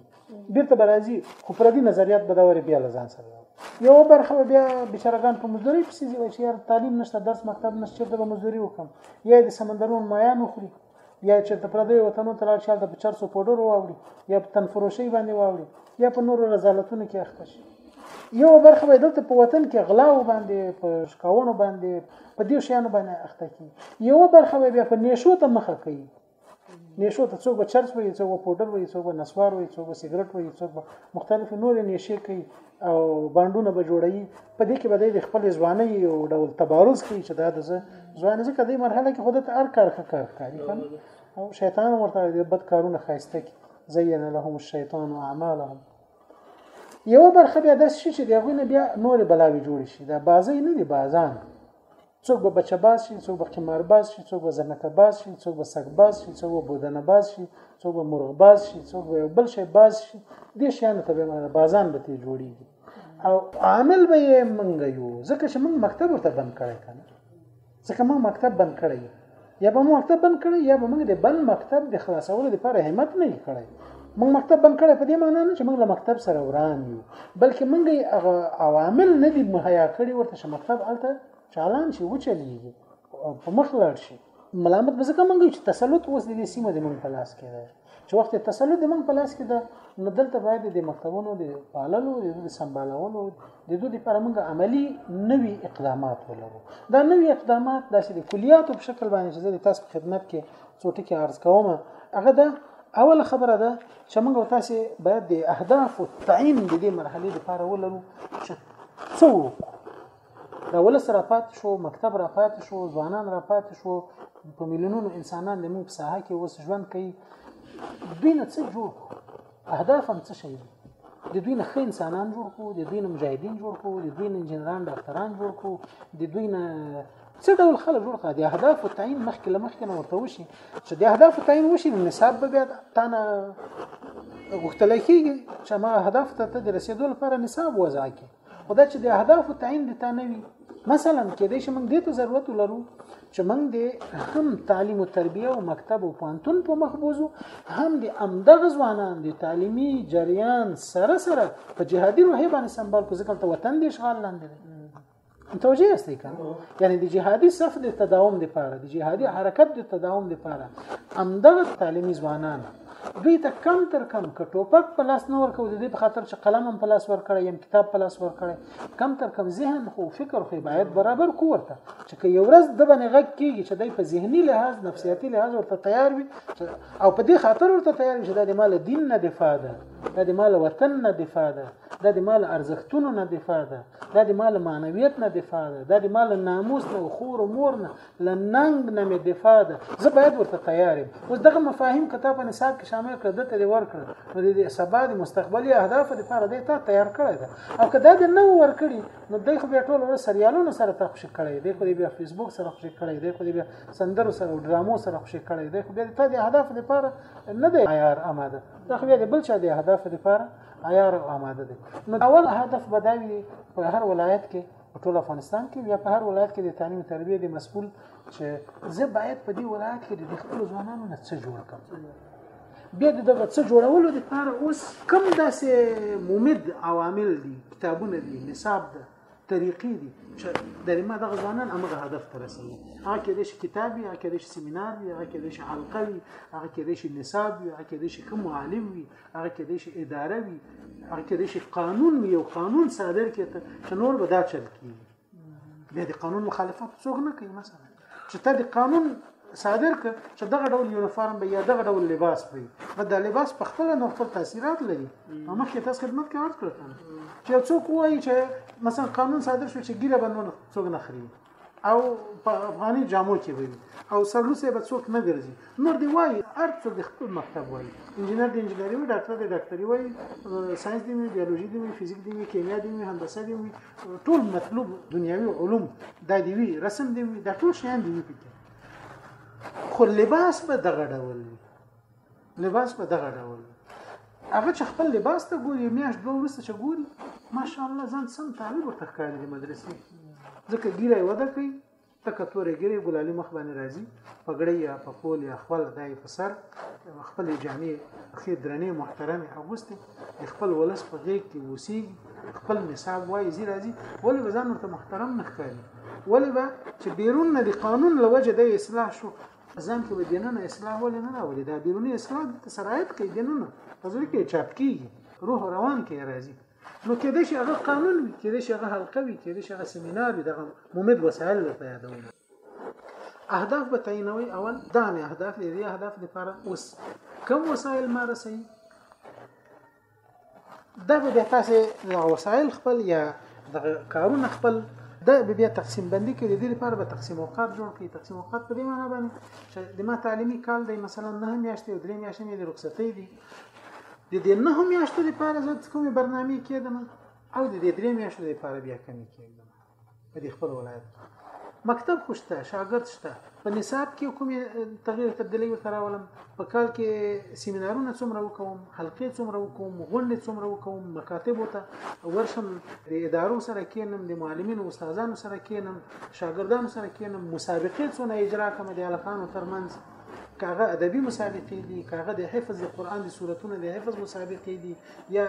Speaker 1: بیرته برازي خو پر دې نظریات به دا ور بیا لزان سره یو برخه بیا بشرګان په مزدوري پسې ځي چې یار تعلیم نشته درس مکتب نشته چیرته به مزدوري وکم یا د سمندرونو مایان وخوري یا چې د پردوی وطنو ته لاړ شال د بچر سو پودر واوړي یا په تنفروشي باندې واوړي یا په نورو رزالتونو کې اخته شي یو برخه به دلته په وطن کې غلا و باندې په شکاونو باندې په دې شیانو باندې اخته کی یو برخه بیا په نشو ته مخه کوي نشو ته څوک چرس وي څوک پودر وي څوک نسوار وي څوک سیګریټ وي څوک مختلف نور نشي کوي او باندونه به جوړي په دې کې به د خپل ځواني یو ډول تبارز کوي چې دا د ځوان ځکه د مرحله کې خودت ار کار کار کوي او شیطان ورته بد کارونه خایسته کی زین لهم الشیطان اعمالهم یو برخه بیا داسې شي چې د هغوی نه بیا نورې بلاوې جوړې شي دا بازۍ نه دي بازان څوک به بچه باز شي څوک به قمار باز شي څوک به زنکه باز شي څوک به سګ باز شي څوک به بودنه باز شي څوک به مرغ باز شي څوک به بل شي باز شي دې شیانو ته به موږ بازان به تی جوړیږي او عامل به یې منګ یو ځکه چې موږ مکتب ورته بند کړی کنه ځکه ما مکتب بند کړی یا به مو مکتب بند کړی یا به موږ د بند مکتب د خلاصولو لپاره همت نه کړی موږ مکتب بند کړی په دې معنی نه چې موږ له مکتب سره وران یو بلکې موږ هغه عوامل نه دي مهیا کړي ورته چې مکتب الته چالان شي وچلیږي په مخ لاړ شي ملامت به ځکه موږ چې تسلط اوس د دې سیمه د موږ په لاس کې دی چې وخت تسلط د موږ په لاس کې ده نو دلته باید د مکتبونو د پاللو د سمبالولو د دوی لپاره موږ عملی نوي اقدامات ولرو دا نوي اقدامات داسې د کلیاتو په شکل باندې چې د تاسو خدمت کې څو ټکي عرض کوم هغه ده اوله خبره ده چې موږ تاسو باید د اهداف او تعین د دې مرحله لپاره ولرو چې څو دا ولس را پاتې شو مکتب را پاتې شو ځوانان را پاتې شو په میلیونونو انسانان د موږ په ساحه کې اوس ژوند کوي دوی نه څه جوړ کړو اهداف هم څه شي د دوی نه ښه انسانان جوړ کړو د دوی نه مجاهدین جوړ کړو د دوی نه انجنیران ډاکتران جوړ کړو د دوی نه څه ډول خلک جوړ کړه د اهداف او تعین مخکې له مخکې نه ورته وشي چې د اهداف او تعین وشي نو نصاب به بیا تانه غوښتل کېږي چې ما اهداف ته د رسیدو لپاره نصاب وضع کړي خو دا چې د اهدافو تعین د تا نه وي مثلا کېدای شي موږ دې ته ضرورت ولرو چې موږ د هم تعلیم او تربیه او مکتب او پانتون په مخ بوزو هم د امدغه ځوانان د تعلیمي جریان سره سره په جهادي روحي باندې سمبال کو ځکه ته وطن دې اشغال لاندې دی متوجه یاستئ کنه یعنی د جهادي صف د تداوم لپاره د جهادي حرکت د تداوم لپاره امدغه تعلیمي ځوانان دوی ته کم تر کم که ټوپک په لاس نه ورکو د دې په خاطر چې قلم هم په لاس ورکړی یم کتاب په لاس ورکړی کم تر کم ذهن خو فکر خو باید برابر کو ورته چې که یو ورځ د باندې غږ کیږي چې دای په ذهني لحاظ نفسیاتي لحاظ ورته تیار وي او په دې خاطر ورته تیار وي چې دا د مال دین نه دفاع ده دا د مال وطن نه دفاع ده دا د مال ارزښتونو نه دفاع ده دا د مال معنویت نه دفاع ده دا د مال ناموس نه خور مور نه له ننګ نه مې دفاع ده زه باید ورته تیار یم اوس دغه مفاهیم که تا په نصاب کې شامل کړ دته دې ورکړ نو د سبا د مستقبلي اهدافو لپاره دی تا تیار کړی ده او که دا دې نه ورکړي نو دی خو بیا ټول ورځ سریالونو سره تا خوشې کړی دی خو دې بیا فیسبوک سره خوشې کړی دی خو دې بیا سندرو سره او ډرامو سره خوشې کړی دی خو بیا تا د اهدافو لپاره نه دی عیار آماده دا خو بیا د بل چا د اهدافو لپاره عیار او آماده دی نو اول هدف به دا وي په هر ولایت کې په ټول افغانستان کې یا په هر ولایت کې د تعلیم او تربیې د مسؤل چې زه باید په دې ولایت کې د خپل ځوانانو نه څه جوړ کړم بیا د دغه څه جوړولو لپاره اوس کم داسې ممد عوامل دي کتابونه دي نصاب ده طریقې دي چې د ما دغه ځوانان هغه هدف ته رسوي هغه کې د شي کتاب وي هغه کې د شي سیمینار وي هغه کې د شي حلقه وي هغه کې د شي نصاب وي هغه کې د شي کوم معلم وي هغه کې د شي اداره وي هغه کې د شي قانون وي او قانون صادر کړي چې نور به دا چل کی بیا د قانون مخالفت څوک نه کوي مثلا چې ته د قانون صادر ک چې دغه ډول یونیفارم به یا دغه ډول لباس وي نو دا لباس په خپل نو خپل تاثیرات لري مخکې تاسو خدمت کوي ورته چې څوک وایي چې مثلا قانون صادر شو چې ګیره بنونه څوک نه خري او په افغاني جامو کې وي او سرلوسه به څوک نه ګرځي نور دی وای هر څوک د خپل مکتب وای انجنیر د انجنیری وي ډاکټر د ډاکټري وای ساينس دی وي بیولوژي دی وي فزیک دی وي کیمیا دی وي هندسه دی وي ټول مطلوب دنیوي علوم دا دی وي رسم دی وي دا ټول شیان دی وي پکې خو لباس به دغه ډول وي لباس په دغه ډول هغه چې خپل لباس ته ګوري میاشت دوه ورسته چې ګوري ماشاءالله ځان سم طالب ورته ښکاري د مدرسې ځکه ګیره وده کوي تکه تورې ګیره ګلالي مخ باندې راځي پګړې یا په پول یا خپل دای په سر خپل جامې خې درنې محترمې اغوستي خپل ولس په غیږ کې وسی خپل نصاب وای زی راځي ولې به ځان ورته محترم نه ښکاري ولې به چې بیرون نه د قانون لوجه د اصلاح شو ځان کې دننه اصلاح ولې نه راولي دا بیرونی اصلاح د سرایت کې دننه پزړه کې چاپ کیږي روح روان کې راځي نو کې دې هغه قانون وي کې دې هغه حلقه وي کې دې هغه سیمینار وي دغه ممد وسایل ته یادونه اهداف به تعینوي اول دا مې اهداف دي دي اهداف لپاره اوس کوم وسایل ما رسي دا به بیا تاسو دغه وسایل خپل یا دغه کارونه خپل دا به بیا تقسیم بندي کې د دې لپاره به تقسیم اوقات جوړ کړي تقسیم اوقات په دې معنی باندې چې د ما تعلیمي کال دی مثلا نه میاشتې او درې میاشتې مې د رخصتۍ دي د دې نه میاشتو لپاره زه کومې برنامې کېدم او د دې درې میاشتو لپاره بیا کمی کېږم په دې خپل ولایت مکتب خو شته شاګرد شته په نصاب کې کوم تغییر تبدیلی ورته راولم په کال کې سیمینارونه څومره وکوم حلقې څومره وکوم غونډې څومره وکوم مکاتب وته ورشم د ادارو سره کینم د معلمینو استادانو سره کینم شاګردانو سره کینم مسابقې څونه اجرا کوم د الکانو ترمنځ کاغه ادبي مسابقې دي کاغه د حفظ د قران د سوراتونو د حفظ مسابقې دي یا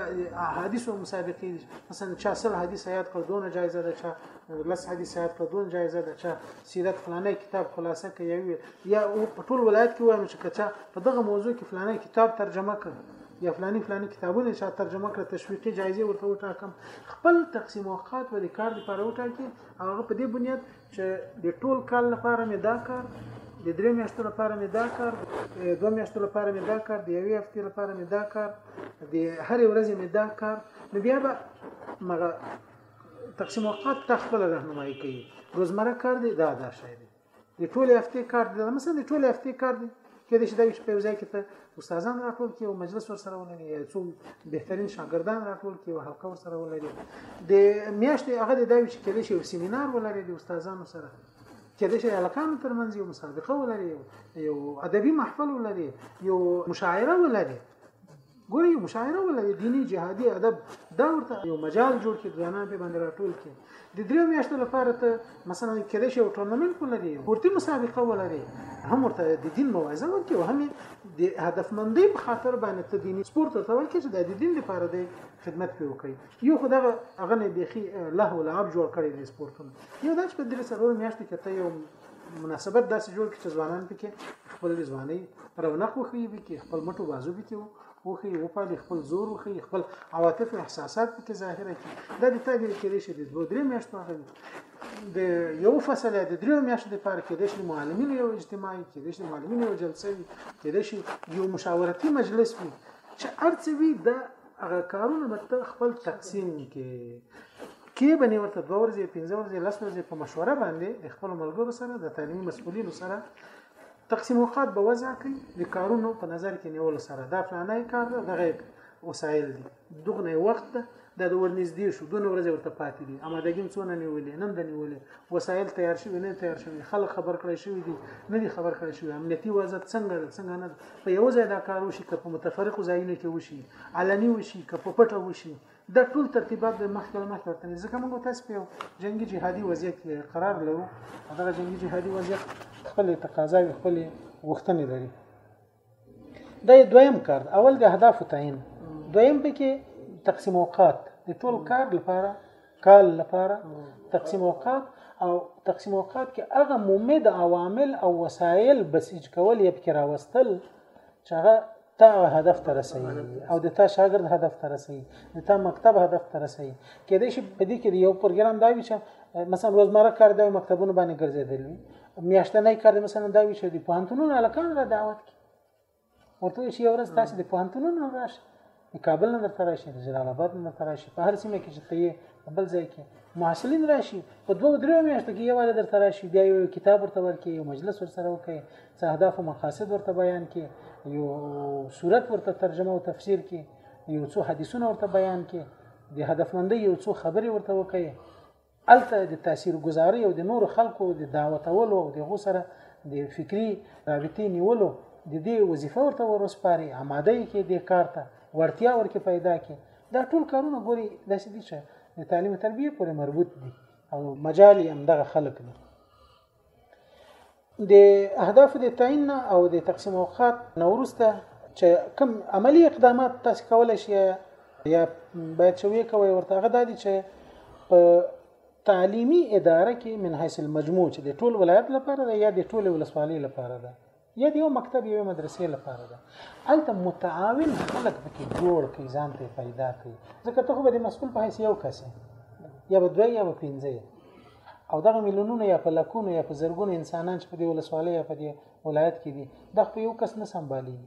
Speaker 1: احادیث او مسابقې دي مثلا چا سل حدیث یاد کړ دونه جایزه ده چا لس حدیث یاد کړ دونه جایزه ده چا سیرت فلانه کتاب خلاصه کوي یا په ټول ولایت کې وایم چې کچا په دغه موضوع کې فلانه کتاب ترجمه کړ یا فلانی فلانی کتابونه چې ترجمه کړ تشویقي جایزه ورته وټاکم خپل تقسیم اوقات ولې کار لپاره وټاکي هغه په دې بنیاد چې د ټول کال لپاره مې دا کار د درې میاشتو لپاره مې دا کار د دوه میاشتو لپاره مې دا کار د یوې هفتې لپاره مې دا کار د هرې ورځې مې دا کار نو بیا به مغه تقسیم اوقات ته خپل راهنمایي کوي روزمره کار دی دا دا شی دی د ټولې هفتې کار دی مثلا د ټولې هفتې کار دی کې د شته چې په ځای کې ته استادان راټول کې او مجلس ور سره ولري یا څو بهترین شاګردان راټول کې او حلقه ور سره ولري د میاشتې هغه د داوی چې کې د شي سیمینار ولري د استادانو سره کې د شي الکانو ترمنځ یو مسابقه ولري یو ادبي محفل ولري یو مشاعره ولري ګوري مشاعره ولګي دینی جهادي ادب دا ورته یو مجال جوړ کړي ځوانان په باندې راټول کړي د دریو میاشتو لپاره ته مثلا کله شي یو ټورنمنت ولري ورته مسابقه ولري هم ورته د دین موعظه ورکړي او هم د هدفمندۍ په خاطر باندې ته دینی سپورت ورته ورکړي چې د دین لپاره دی خدمت پی وکړي یو خدای هغه نه بيخي له ولعب جوړ کړي د سپورتونو یو دا چې په دې سره میاشتو کې ته یو مناسبت داسې جوړ کړي چې ځوانان پکې خپل د ځوانۍ رونق وښیي پکې خپل مټو بازو پکې وښیي وپالي خپل زور وښیي خپل عواطف او احساسات پکې ظاهره کړي دا د تا ډېر کېدای شي د دوه درې میاشتو هغه د یو فصل یا د دریو میاشتو لپاره کېدای شي معلمینو یو اجتماع وي کېدای شي معلمینو یو جلسه وي کېدای شي یو مشاورتي مجلس وي چې هر څه وي دا هغه کارونه به ته خپل تقسیم کې کې به نه ورته دوه ورځې پنځه ورځې لس ورځې په مشوره باندې د خپل ملګرو سره د تعلیمي مسؤلینو سره تقسیم اوقات به وضع کړي د کارونو په نظر کې نیول سره دا فلانه کار ده دغه وسایل دي دغه وخت ده د ورنږدې شو دونه ورځې ورته پاتې دي امادګیم څونه نیولې نن د نیولې وسایل تیار شوي نه تیار شوي خلک خبر کړی شوي دي نه دي خبر کړی شوي امنیتي وضع څنګه ده څنګه نه په یو ځای دا کار وشي که په متفرقو ځایونو کې وشي علني وشي که په پټه وشي دا ټول ترتیبات به مخکې له مخکې ورته ځکه موږ تاسو په جنگي جهادي وضعیت کې قرار لرو دا جنگي جهادي وضعیت خپل تقاضاوي خپل غوښتنې لري دا یې دویم کار ده اول د اهدافو تعین دویم پکې تقسیم اوقات د ټول کار لپاره کال لپاره تقسیم اوقات او تقسیم اوقات کې هغه ممد عوامل او وسایل بسیج کول یا پکې راوستل چې هغه تا هدف ته رسي او د تا شاګرد هدف ته رسي د تا مکتب هدف ته رسي کېدای شي په دې کې یو پروګرام دا وي چې مثلا روزمره کار د مکتبونو باندې ګرځېدلی میاشتنۍ کار د مثلا دا وی چې د پوهنتونونو الکان را دعوت کی ورته چې یو ورځ تاسو د پوهنتونونو راشي د کابل نه درته راشي د جلال آباد نه درته راشي په هر سیمه کې چې ته یې بل ځای کې محصلین راشي په دوه درو میاشتو کې یو درته راشي بیا یو کتاب ورته ورکړي یو مجلس ورسره وکړي څه اهداف او مقاصد ورته بیان کړي یو صورت ورته ترجمه او تفسیر کړي یو څو حدیثونه ورته بیان کړي د هدفمندۍ یو څو خبرې ورته وکړي هلته د تاثیرګذارۍ او د نورو خلکو د دعوتولو او د هغو سره د فکري رابطې نیولو د دې وظیفه ورته ورسپاري آماده یې کې دې کار ته وړتیا ورکې پیدا کړي دا ټول کارونه ګوري داسې دي چې د تعلیم تربیه پورې مربوط دي او مجال یې همدغه خلک دي د اهداف د تعین او د تقسیم اوقات نورسته چې کوم عملی اقدامات تاسو کولای شئ یا باید چې وی کوي ورته هغه دادی چې په تعلیمی اداره کې من حیث المجموع چې د ټول ولایت لپاره ده یا د ټول ولسوالۍ لپاره ده یا دیو مکتب یوې مدرسې لپاره ده الته متعاون خلک پکې جوړ کړي ځان ته پیدا کړي ځکه ته خو به د مسؤل په حیث یو کس یا به دوی یا به پنځه او دغه میلیونونه یا په لکونو یا په زرګونو انسانان چې په دې ولسوالۍ یا په دې ولایت کې دي دا خو یو کس نه سمبالي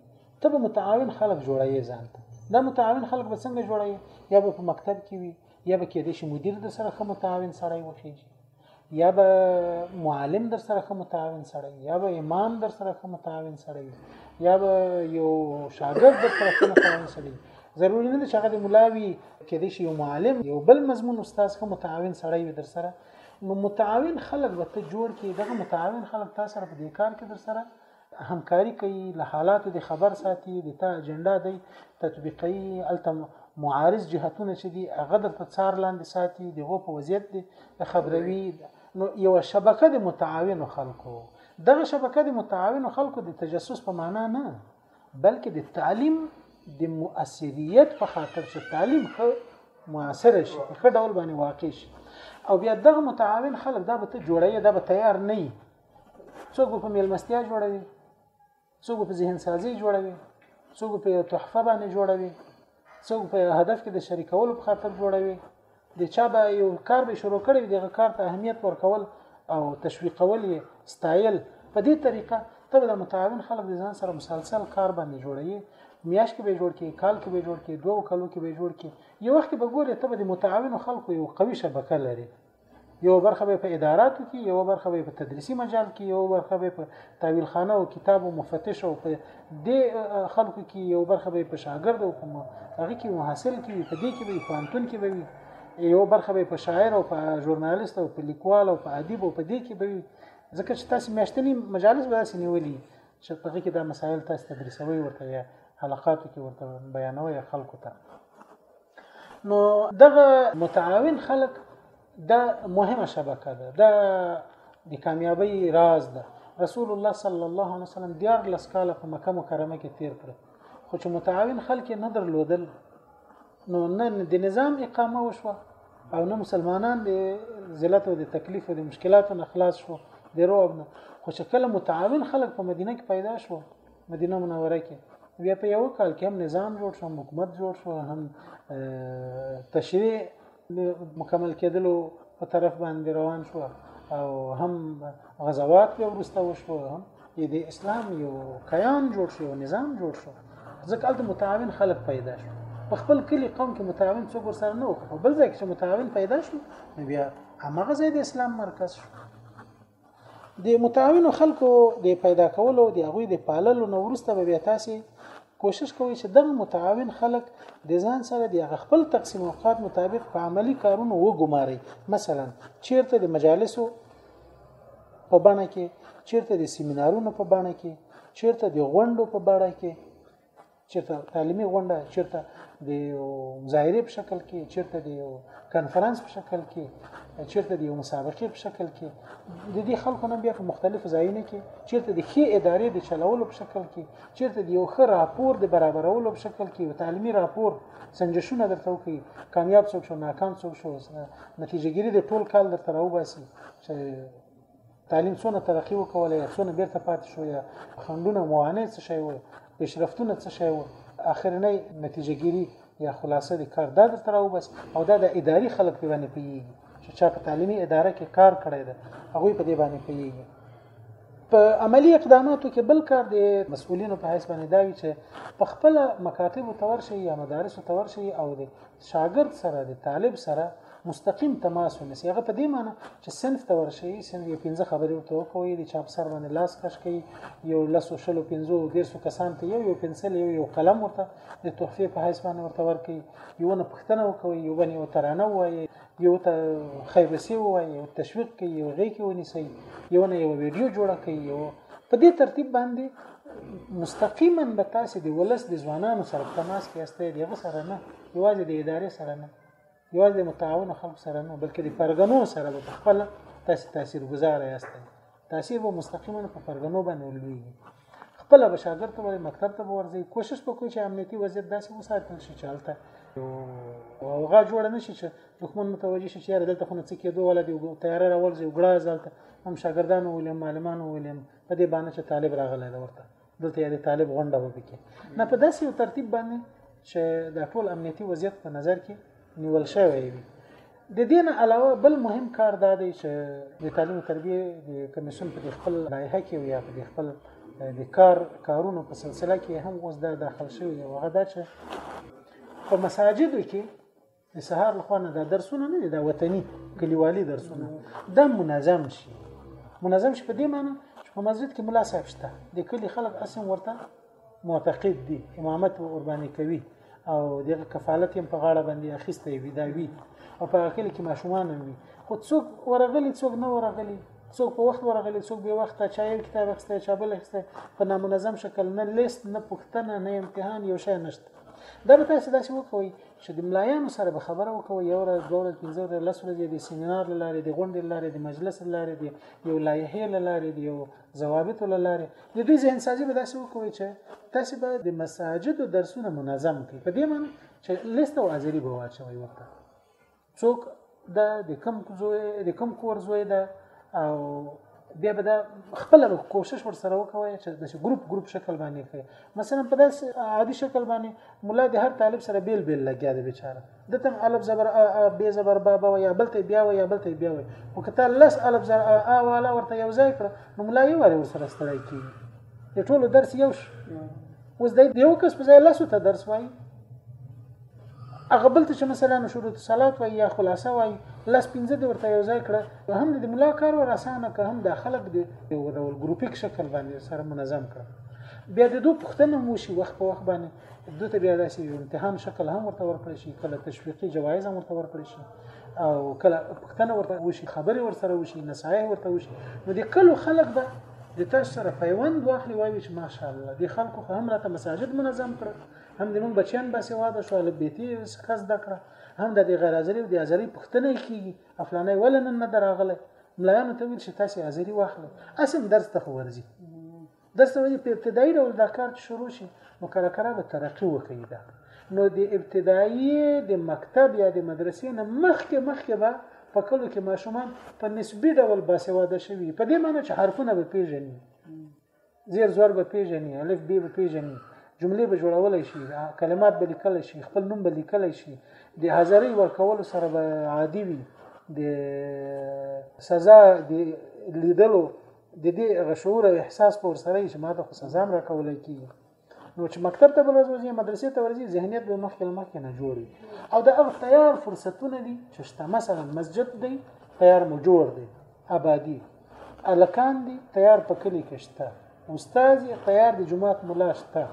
Speaker 1: ته به متعاون خلک جوړوي ځان ته دا متعاون خلک به څنګه جوړوي یا به په مکتب کې وي یا به کېدې شي مدیر د سره خه متعاون سړی وخیږي یا به معلم در سره ښه متعاون سړی یا به امام در سره ښه متعاون سړی یا به یو شاګرد در سره ښه متعاون سړی ضروری نه ده چې هغه د ملا وي کېدای شي یو معلم یو بل مضمون استاد ښه متعاون سړی وي در سره نو متعاون خلک به ته جوړ کې دغه متعاون خلک تا سره په دې کار کې در سره همکاري کوي له حالاتو د خبر ساتي د تا اجنډا دی تطبیقوي الته معارض جهتونه چې دي هغه درته څار لاندې ساتي د غو په وضعیت دي خبروي نو یو شبکه د متعاونو خلکو دغه شبکه د متعاونو خلکو د تجسس په معنا نه بلکې د تعلیم د مؤثریت په خاطر چې تعلیم خو موثر شي په ډول باندې واقع شي او بیا دغه متعاون خلک دا به ته جوړې دا به تیار نه څوک به په میلمستیا جوړوي څوک به په ذهن سازي جوړوي څوک په یو تحفه باندې جوړوي څوک په یو هدف کې د شریکولو په خاطر جوړوي د چا به یو کار به شروع کړي دغه کار ته اهمیت ورکول او تشویقول یې ستایل په دې طریقه ته د متعاون خلک د ځان سره مسلسل کار باندې جوړوي میاش کې به جوړ کې کال کې به جوړ کې دوه کالو کې به جوړ کې یو وخت به ګوري ته به د متعاون خلکو یو قوي شبکه لري یوه برخه به په اداراتو کې یوه برخه به په تدریسي مجال کې یوه برخه به په تاویل خانه او کتاب او مفتش او په دې خلکو کې یوه برخه به په شاګرد او په هغه کې محصل کې په دې کې به پانتون کې به وي یوه برخه به په شاعر او په ژورنالیست او په لیکوال او په ادیب او په دې کې به وي ځکه چې تاسو میاشتنی مجالس به تاسو نیولي چې په هغه کې دا مسایل تاسو تدریسوي ورته یا حلقاتو کې ورته بیانوي خلکو ته نو دغه متعاون خلک دا مهمه شبکه ده دا د کامیابی راز ده رسول الله صلی الله علیه وسلم دیار لس کاله په مکه مکرمه کې تیر کړ خو چې متعاون خلک نه درلودل نو نه د نظام اقامه وشوه او نه مسلمانان د ذلت او د تکلیف او د مشکلاتو نه خلاص شو د روب نه خو چې کله متعاون خلک په مدینه کې پیدا شو مدینه منوره کې بیا په یو کال کې هم نظام جوړ شو هم حکومت جوړ شو هم تشریع مکمل کېدلو په طرف باندې روان شو او هم غزوات به ورسته وشو هم د اسلام یو کیان جوړ شو نظام جوړ شو ځکه هلته متعاون خلک پیدا شو په خپل کلی قوم کې متعاون څوک ورسره نه وو په بل ځای کې چې متعاون پیدا شو نو بیا همغه ځای د اسلام مرکز شو د متعاونو خلکو د پیدا کولو او د هغوی د پاللو نه وروسته به بیا تاسو کوشش کوئ چې دغه متعاون خلک د ځان سره د هغه خپل تقسیم اوقات مطابق په عملی کارونو وګمارئ مثلا چیرته د مجالسو په بڼه کې چیرته د سیمینارونو په بڼه کې چیرته د غونډو په بڼه کې چیرته تعلیمي غونډه چیرته د مظاهره په شکل کې چیرته د کانفرنس په شکل کې چیرته د مسابقې په شکل کې د دې خلکو نه بیا په مختلفو ځایونو کې چیرته د ښې ادارې د چلولو په شکل کې چیرته د یو ښه راپور د برابرولو په شکل کې یو تعلیمي راپور سنجشونه درته وکړي کامیاب څوک شو ناکام څوک شو نتیجه ګیری د ټول کال درته راوباسي چې تعلیم څونه ترقی وکوله یا څونه بیرته پاتې شو یا خندونه موانع څه شی و پیشرفتونه څه شی و اخرنۍ نتیجه ګیری یا خلاصه د کار دا درته راو بس او دا د اداري خلک په باندې پیږي چې چا په تعلیمي اداره کې کار کړی دی هغه په دې باندې پیږي په عملی اقداماتو کې بل کار د مسؤلینو په حساب باندې دا وی چې په خپل مکاتب تور شي یا مدارس تور شي او د شاګرد سره د طالب سره مستقیم تماس ونیسي هغه په دې معنی چې صنف ته ورشي صنف یې پنځه خبرې ورته وکوي د چاپ سر باندې لاس کش کوي یو لسو شلو پنځو دیرسو کسان ته یو یو پنسل یو یو قلم ورته د تحفې په حیث باندې ورته ورکوي یو نه پښتنه وکوي یو باندې یو ترانه وایي یو ته خیرسي ووایي یو تشویق کوي یو غي کې ونیسي یو نه یو ویډیو جوړه کوي یو په دې ترتیب باندې مستقیما به تاسو د ولس د ځوانانو سره تماس کې استئ دغه سره نه یوازې د ادارې سره نه یوازې د متعاون خلکو سره نه بلکې د پرګنو سره به خپل تاسو تاثیرګزار یاست تاثیر به مستقیما په پرګنو باندې ولویږي خپل به شاګرد ته وایي مکتب ته به ورځي کوشش وکړي چې امنیتي وضعیت داسې وساتل شي چې هلته اوغه جوړ نه شي چې دښمن متوجه شي چې یاره دلته خو نه څه کېدو ولا دی تیاره راول زی وګړه ځلته هم شاګردانو ولیم معلمانو ولیم په دې باندې چې طالب راغلی دا ورته دلته یې د طالب غونډه وبکې نه په داسې یو ترتیب باندې چې د ټول امنیتي وضعیت په نظر کې نیول شوی وي د دې نه علاوه بل مهم کار دا دی چې د تعلیم او تربیه د کمیسون په خپل لایحه کې یا په خپل د کار کارونو په سلسله کې هم اوس دا داخل شوی دی هغه دا چې په مساجدو کې د سهار لخوا نه دا درسونه نه دي دا وطني کلیوالي درسونه دا منظم شي منظم شي په دې معنی چې په مسجد کې ملا صاحب شته د کلی خلک اسیم ورته معتقد دي امامت ورباندې کوي او دغه کفالت هم په غاړه باندې اخیسته وي دا وی او په اخر کې ماشومان هم وي خو څوک ورغلي څوک نه ورغلي څوک په وخت ورغلي څوک به وخت چا یو کتاب اخیسته چا بل اخیسته په نامنظم شکل نه لیست نه پښتنه نه امتحان یو شی نشته دا به تاسو داسې وکوي چې د ملایانو سره به خبره وکړو یو ورځ دوه ورځې پنځه ورځې لس ورځې د سیمینار له لارې د غونډې له لارې د مجلس له لارې د یو لایحې له لارې د یو ضوابطو له لارې د دوی ذهن سازي به داسې وکړو چې تاسې به د مساجدو درسونه منظم کړئ په دې معنی چې لیست او حاضري به واچوئ ورته څوک ده د کوم زوی د کوم کور زوی ده او بیا به دا خپل کوشش ور سره وکوي چې د ګروپ ګروپ شکل باندې کوي مثلا په داس عادي شکل باندې مولا د هر طالب سره بیل بیل لګیا دی بیچاره د تم الف زبر ا ب زبر با با یا بلته بیا و یا بلته بیا و او کته لس الف زر ا والا ورته یو ځای کړ نو مولا یې ور سره ستړی کی د ټولو درس یو شو اوس د یو کس په ځای لاسو ته درس وایي هغه بل ته چې مثلا شروط صلات وای یا خلاصه وای لس پنځه د ورته یو ځای کړه هم د ملا کار ور اسانه که هم د خلک د یو ډول ګروپیک شکل باندې سره منظم کړه بیا د دوه پښتنه مو شي وخت په وخت باندې دوی ته بیا داسې امتحان شکل هم ورته ورکړی شي کله تشویقي جوایز هم ورته ورکړی شي او کله پښتنه ورته وشي خبرې ورسره وشي نصایح ورته وشي نو د کلو خلک به د تاسو سره پیوند واخلي وایي چې ماشاءالله د خلکو هم راته مساجد منظم کړ هم زموږ بچیان باسواده شو له بیتي څخه زده کړه هم د دې غیر حاضري او د حاضري پښتنه کیږي افلانه ولې نن نه دراغله ملایانو ته ویل چې تاسو حاضري واخلئ اسیم درس ته ورځي درس ته په ابتدایي ډول دا کار شروع شي نو کله کله به ترقي وکړي دا نو د ابتدایي د مکتب یا د مدرسې نه مخکې مخکې به په کلو کې ماشومان په نسبي ډول باسواده شوي په دې معنی چې حرفونه به پیژني زیر زور به پیژني الف بی به پیژني جملې به جوړولای شي کلمات به لیکل شي خپل نوم به لیکل شي د حاضرۍ ورکولو سره به عادي وي د سزا د لیدلو د دې غشور او احساس پر سره چې ماته خو سزا را کولای کیږي نو چې مکتب ته بلوز وځي مدرسې ته ورځي ذهنیت به مخکې له مخکې نه جوړي او دا هغه تیار فرصتونه دي چې شته مثلا مسجد دی تیار مو جوړ دی آبادی الکان دی تیار په کلی کې شته استاد تیار د جمعات ملا شته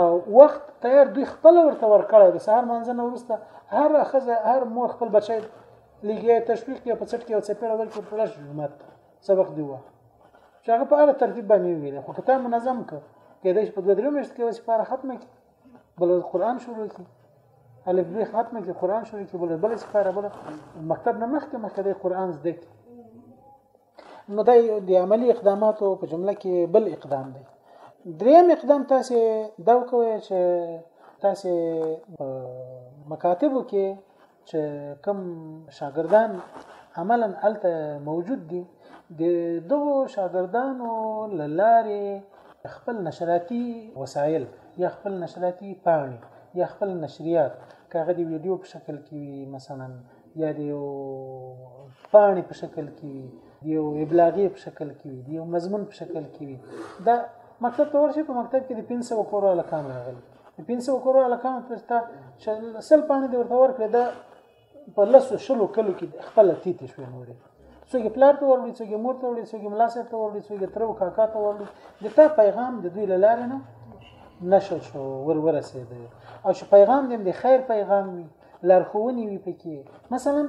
Speaker 1: او وخت تیار دوی خپل ورته ورکړی د سهار منځنه ورسته هر خزه هر مور خپل بچی لګي تشویق یې په څټ کې او څپېړه ورکړي په لږ جمعات سبق دی وه چې هغه په اړه ترتیب باندې ویل خو کته منظم ک کېدای شي په دوه درو میاشت کې وسې پاره ختمه کی بل قرآن شروع کی الف به ختمه کی قرآن شروع کی بل بل سپاره بل مکتب نه مخکې مخکې د قرآن زده کی نو دا د عملی اقداماتو په جمله کې بل اقدام دی دریم اقدام تاسو دا وکوي چې تاسو مکاتبو کې چې کوم شاګردان عملا الته موجود دي د دغو شاګردانو لارې خپل نشراتي وسایل یا خپل نشراتي پاڼې یا خپل نشریات کاغه دی ویډیو په شکل کې وي مثلا یا د یو پاڼې په شکل کې وي د یو ابلاغي په شکل کې وي د یو مضمون په شکل کې وي دا مکتب ته ورشي په مکتب کې د 300 کورو لکان راغلي د پنځه وکړو الکان ته چې سل پانی د ورته ورکړي دا په لاسو شلو کلو کې خپل تیتې شوې نورې څوک پلار ته ورډي څوک مور ته ورډي څوک ملاسه ته ورډي څوک تر او کاکا ته ورډي د تا پیغام د دوی لاره نه نشر شو ور ورسېد او چې پیغام دې د خیر پیغام وي لارښوونې وي پکې مثلا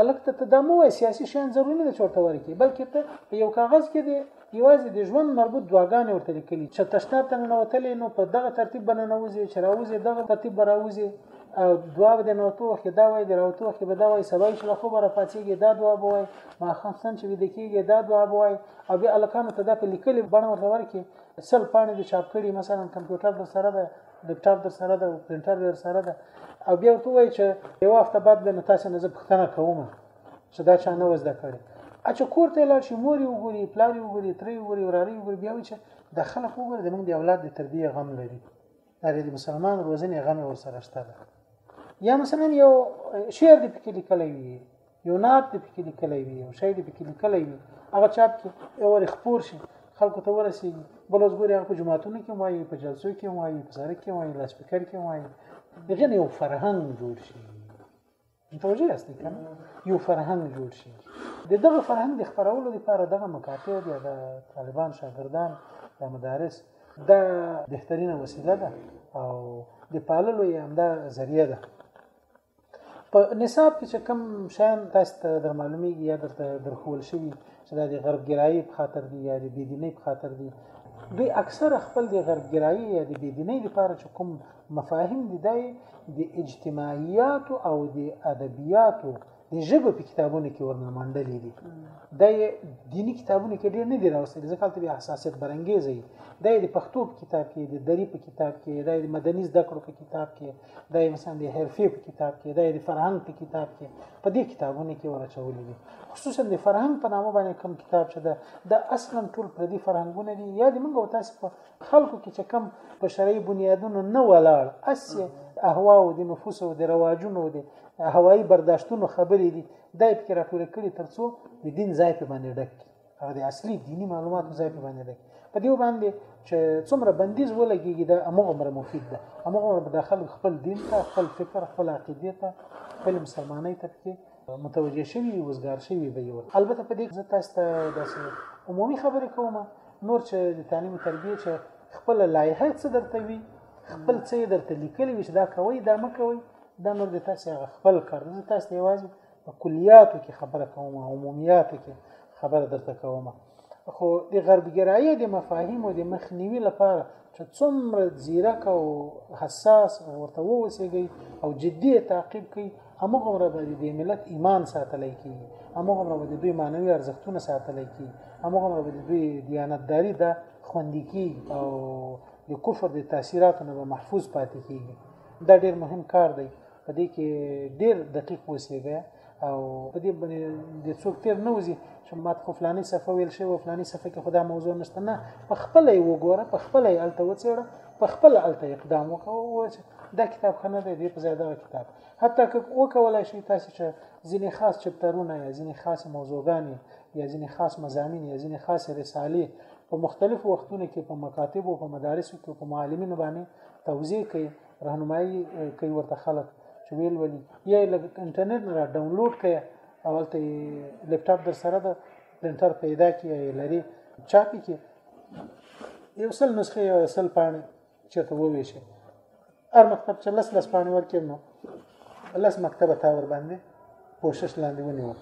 Speaker 1: الک ته تدامو سیاسي شان ضروري نه چورته ورکی بلکې ته په یو کاغذ کې یوازې د ژوند مربوط دعاګانې ورته لیکلي چې تشناب ته ننوتلې نو په دغه ترتیب به ننوځي چې راوځي دغه ترتیب به راوځي او دعا به د نوتو وخت دا وایي د راوتو وخت به دا وایي سبا چې له خوبه راپاڅېږي دا دعا به وایي ماښام سن چې ویده کېږي دا دعا به وایي او بیا هلکانو ته دا په لیکلې بڼه ورته ورکړي سل پاڼې دې چاپ کړي مثلا کمپیوټر در سره ده لپټاپ در سره ده پرنټر در سره ده او بیا ورته وایي چې یو هفته بعد به نو تاسې نه زه پوښتنه کوم چې دا چا نه وزده کړي اچ کور ته لاړ شي مور یې وګوري پلار یې وګوري ترې یې وګوري وراره یې وګوري بیا وایي چې د خلک وګوري زموږ د اولاد د تربیې غم لري دا د مسلمان روزنې غم یې ورسره شته ده یا مثلا یو شعر دې پکې لیکلی وي یو نعت دې پکې لیکلی وي یو شعر دې پکې لیکلی وي هغه چاپ کې یو ور خپور شي خلکو ته ورسیږي بل اوس ګوري هغه په جماعتونو کې وایي په جلسو کې وایي په سړک کې وایي لاسپیکر کې وایي دغه یو فرهنګ جوړ شي متوجه یاست کنه یو فرهنګ جوړ شي د دغه فرهنګ د خبرولو لپاره دغه مکاتب یا د طالبان شاګردان یا مدارس دا بهترینه وسیله ده او د پاللو یې همدا ذریعہ ده په نصاب کې چې کم شان تاسو ته در معلومیږي یا درته درخول شوی چې دا د غرب ګرایۍ په خاطر دي یا د بېدینۍ په خاطر دي دوی اکثره خپل د غرب ګرایۍ یا د بېدینۍ لپاره چې کوم مفاهیم دي دا د اجتماعیات او د ادبیاتو د ژبه په کتابونو کې ورنه منډلې دي د دینی کتابونو کې ډېر نه دی راوستل ځکه ته به حساسیت برانګیز وي د پښتو په کتاب کې د دری په کتاب کې د مدني زده کړو په کتاب کې دا یې مثلا د حرفې په کتاب کې دا یې د فرهنګ په کتاب کې په دې کتابونو کې ورچولې دي خصوصا د فرهنګ په نامه باندې کم کتاب چې دا د اصلا ټول پردي فرهنګونه دي یا د موږ او تاسو په خلکو کې چې کم په شرعي بنیادونو نه ولاړ اسې اهوا او د نفوس او د رواجونو او د هوایی برداشتونو خبرې دي دا یې پکې راټول کړي ترڅو د دین ځای په باندې ډک هغه د اصلي دیني معلوماتو ځای په باندې دی په دې باندې چې څومره بندیز ولګيږي دا هغه مر مفید ده هغه مر داخل خپل دین ته خپل فکر خپل عقیده ته خپل مسلمانۍ ته پکې متوجه شوی وزګار شوی به یو البته په دې کې تاسو ته داسې عمومي خبرې کوم نور چې د تعلیم او تربیه چې خپل لایحه څه درته وي خپل څه درته لیکلي وي چې دا کوي دا مکوي دا نور د تاسو خپل کار دی تاسو یوازې په کلیاتو کې خبره کوم عمومیاتو کې خبره درته کوم خو د غربګرایي د مفاهیمو د مخنیوي لپاره چې څومره ځیرک او حساس او ورته ووسیږي او جدي تعقیب کوي همغه ور به د ملت ایمان ساتلی کی همغه ور به د دوی معنوي ارزښتونه ساتلی کی همغه ور به د دوی دیانتداري د خوندي کی او د کفر د تاثیراتو نه محفوظ پاتې کیږي دا ډیر مهم کار دی په دې کې ډېر دقیق اوسېږئ او په دې باندې د څوک تیر نه وځي چې ماته خو فلاني صفحه ویل شوې او فلاني صفحه کې خو دا موضوع نشته نه په خپله یې وګوره په خپله یې هلته وڅېړه په خپله هلته اقدام وکړه ووایه چې دا کتاب ښه نه دی دې په ځای دغه کتاب حتی که وکولای شئ تاسو چې ځینې خاص چپترونه یا ځینې خاصې موضوعګانې یا ځینې خاص مضامین یا ځینې خاصې رسالې په مختلفو وختونو کې په مکاتبو په مدارسو کې په معلمینو باندې توضیح کوي راهنمایي کوي ورته خلک چې ویل ولي یا لږ انټرنیټ را ډاونلوډ کړئ او هلته لپټاپ در سره ده پرنټر پیدا کړئ یا لري چاپي کې یو سل نسخه یو سل پاڼې چېرته وویشئ هر مکتب چې لس لس پاڼې ورکړي نو لس مکتبه تا ور باندې کوشش لاندې ونیول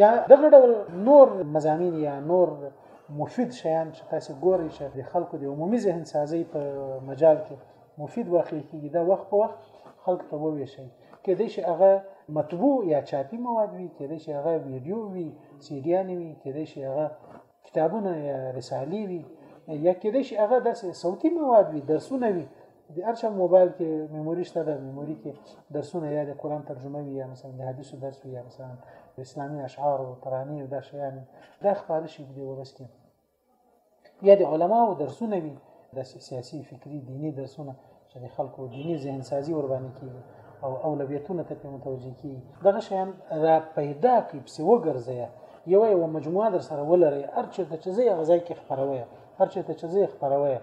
Speaker 1: یا دغه ډول نور مزامین یا نور مفید شیان چې تاسو ګورئ چې د خلکو د عمومي ذهن سازي په مجال کې مفید واقع کیږي دا وخت په وخت خلک ته وویشي کېدای شي هغه مطبوع یا چاپي مواد وي کېدای شي هغه ویډیو وي سیډیانې وي کېدای شي هغه کتابونه یا رسالې وي یا کېدای شي هغه داسې صوتي مواد وي درسونه وي د ارشا موبایل کې میموري شته د میموري کې درسونه یا د قران ترجمه وي یا مثلا د حدیثو درس وي یا مثلا د اسلامي اشعار او ترانې او دا شیان دا خبره شي په دې ورځ کې یا د علماو درسونه وي د سیاسي فکری دینی درسونه چې د خلکو دینی ذهن سازي ور باندې کیږي او اولویتونه ته په متوجه کیږي دغه شیان را پیدا کی په وګرځي یو یو مجموعه در سره ولري هر چې د چزې غزای کې خبروي هر چې ته چزې خبروي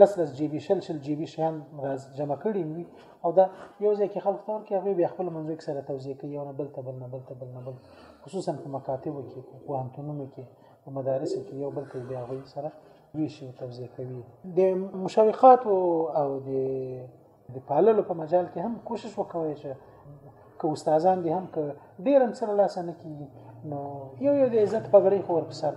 Speaker 1: لس لس جی بي شل شل جی بي شیان راز جمع کړي وي او دا یو ځای کې خلک تور کې هغه بیا خپل منځو کې سره توزیع کوي یو نه بل ته بل نه بل ته بل نه بل خصوصا په مکاتبو کې په پوهنتونونو کې په مدارسو کې یو بل ته بیا هغوی سره ویشي او توضیح کوي د مشوقاتو او د د پاللو په مجال کې هم کوشش وکوي چې که استادان دي هم که ډیر هم سره لاسه نه کیږي نو یو یو د عزت پګړۍ خور په سر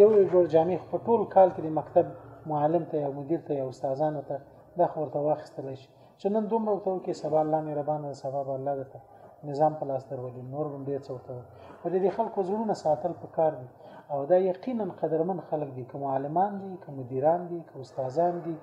Speaker 1: یو یو جوړ جامع په ټول کال کې د مکتب معلم ته یا مدیر ته یا استادانو ته دا خورته واخیستل شي چې نن دومره ورته وکړي سبا الله مهربانه ده سبا به الله درته نظام په لاس درولي نور به ډېر څه ورته وکړي خو د دې خلکو زړونه ساتل پکار دي او دا یقینا قدرمن خلک دي که معلمان دي که مدیران دي که استادان دي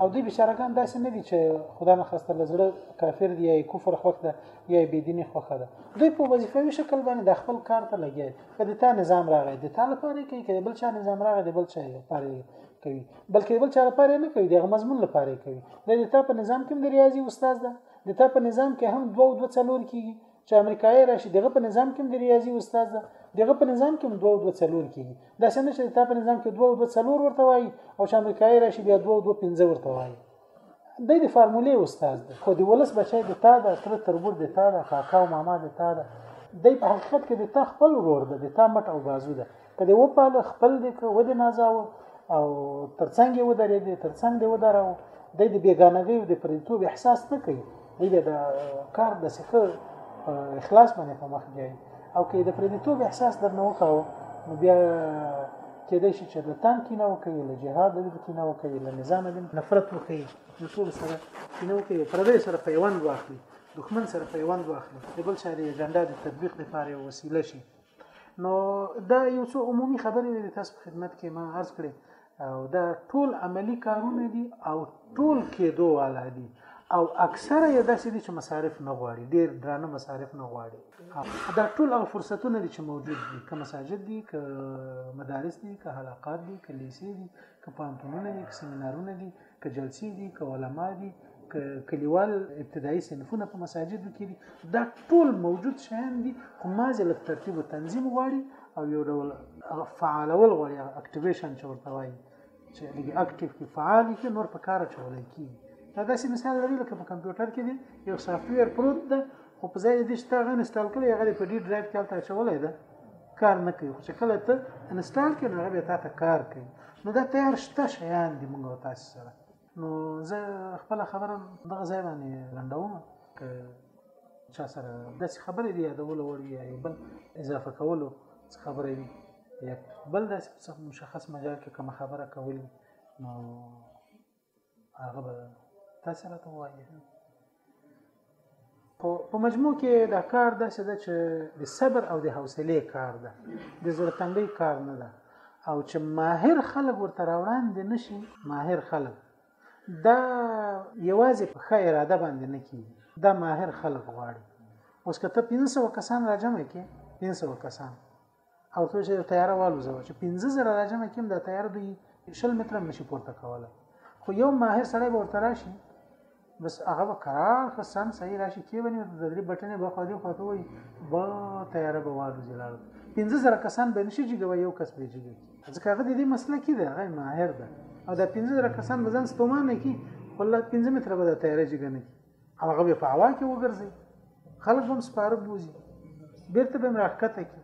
Speaker 1: او دوی بیچارهګان داسې نه دي چې خدا نه خواسته له زړه کافر دي یا یې کفر خوښ ده یا یې بېدیني خوښه ده دوی په وظیفوي شکل باندې د خپل کار ته لګیا دي که د تا نظام راغی د تا لپاره یې کوي که د بل چا نظام راغی د بل چا یې لپاره یې کوي بلکې د بل چا لپاره یې نه کوي دغه مضمون لپاره یې کوي دا د تا په نظام کې هم د ریاضي استاد ده د تا په نظام کې هم دوه او دوه څلور کېږي چې امریکایي راشي دغه په نظام کې هم د ریاضي استاد ده دغه په نظام کې هم دوه او دوه څلور کېږي داسې نه چې د تا په نظام کې دوه او دوه څلور ورته وایي او چې امریکایي راشي بیا دوه او دوه پنځه ورته وایي دی د فارمولې استاد دی خو د ولس بچی د تا ده تره تربور د تا ده کاکا او ماما د تا ده دی په حقیقت کې د تا خپل ورور ده د تا مټ او بازو ده که دی وپاله خپل دی که ودې نازاوه او ترڅنګ یې ودرېدې ترڅنګ دی ودراوه دی د بیګانګۍ او د پردیتوب احساس نه کوي ایده د کار د سفر په اخلاص باندې په مخ دی او کې د پردیتوب احساس درنه وکاو نو بیا کېدای شي چې د تان کینه وکړي له جهاد د کینه وکړي له نظام د نفرت وکړي نو ټول سره کینه وکړي پردې سره پیوند واخلي دښمن سره پیوند واخلي د بل شاعر ایجنډا د تطبیق لپاره وسیله شي نو دا یو څو عمومي خبرې وې تاسو په خدمت کې ما عرض کړې او دا ټول عملی کارونه دي او ټول کېدو والا دي او اکثره یې داسې دي چې مصارف نه غواړي ډېر درانه مصارف نه غواړي دا ټول هغه فرصتونه دي چې موجود دي که مساجد دي که مدارس دي که حلقات دي که لیسې دي که پوهنتونونه دي که سیمینارونه دي که جلسې دي که علما دي که کلیوال ابتدایي صنفونه په مساجدو کې دي دا ټول موجود شیان دي خو مازې لږ ترتیب او تنظیم غواړي او یو ډول هغه فعالول غواړي هغه اکټیویشن چې ورته وایي چې لږ اکټیو کې فعال شي نور په کار چولای کیږي دا داسې مثال لري لکه په کمپیوټر کې دی یو سافټویر پروت ده خو په ځای دې چې تا هغه انسټال کړی هغه په ډي ډرایو کې هلته اچولی ده کار نه کوي خو چې کله ته انسټال کړې نو هغه بیا تا ته کار کوي نو دا تیار شته شیان دي موږ او تاسو سره نو زه خپل خبره دغه ځای باندې لنډوم که چا سره داسې خبرې دی یادولو وړ یا یو بل اضافه کولو څه خبرې وي یا بل داسې مشخص مجال کې کومه خبره کول نو هغه به تاسو راته وایي په په مجموع کې دا کار دا څه ده چې د صبر او د حوصله کار ده د زړه تنګي کار نه ده او چې ماهر خلک ورته راوړاندې نشي ماهر خلک دا یوازې په ښه اراده باندې نه کیږي دا ماهر خلک غواړي اوس که ته 500 کسان راجمع کې 500 کسان او څو چې تیاره والوزوه چې 15 زره راجمه کیم دا تیاره دوی 20 متر هم نشي پورته کوله خو یو ماهر سړی به ورته راشي بس هغه به قرار خو سم صحیح راشي کې ونی د درې بټنې به خو دې خواته وي با تیاره به والوزي لاړ 15 زره کسان به نشي جګوي یو کس به جګي ځکه هغه د دې مسله کې ده هغه ماهر ده او دا 15 زره کسان به ځان ستومانه کی خو الله 15 متر به دا تیاره جګنه کی هغه به په هوا کې وګرځي خلک هم سپاره بوزي بیرته به راکته کی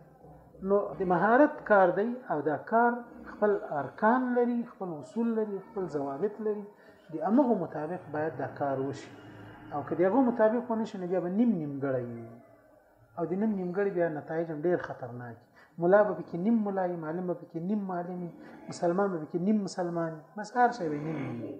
Speaker 1: نو د مهارت کار دی او دا کار خپل ارکان لري خپل اصول لري خپل ضوابط لري د امغه مطابق باید دا کار وشي او که دغه مطابق ونه شي بیا به نیم نیم ګړی او د نیم نیم ګړی بیا نتایج هم ډیر خطرناک مولا به پکې نیم مولای معلم به پکې نیم معلمي مسلمان به پکې نیم مسلمان مسار شوی نیم نیم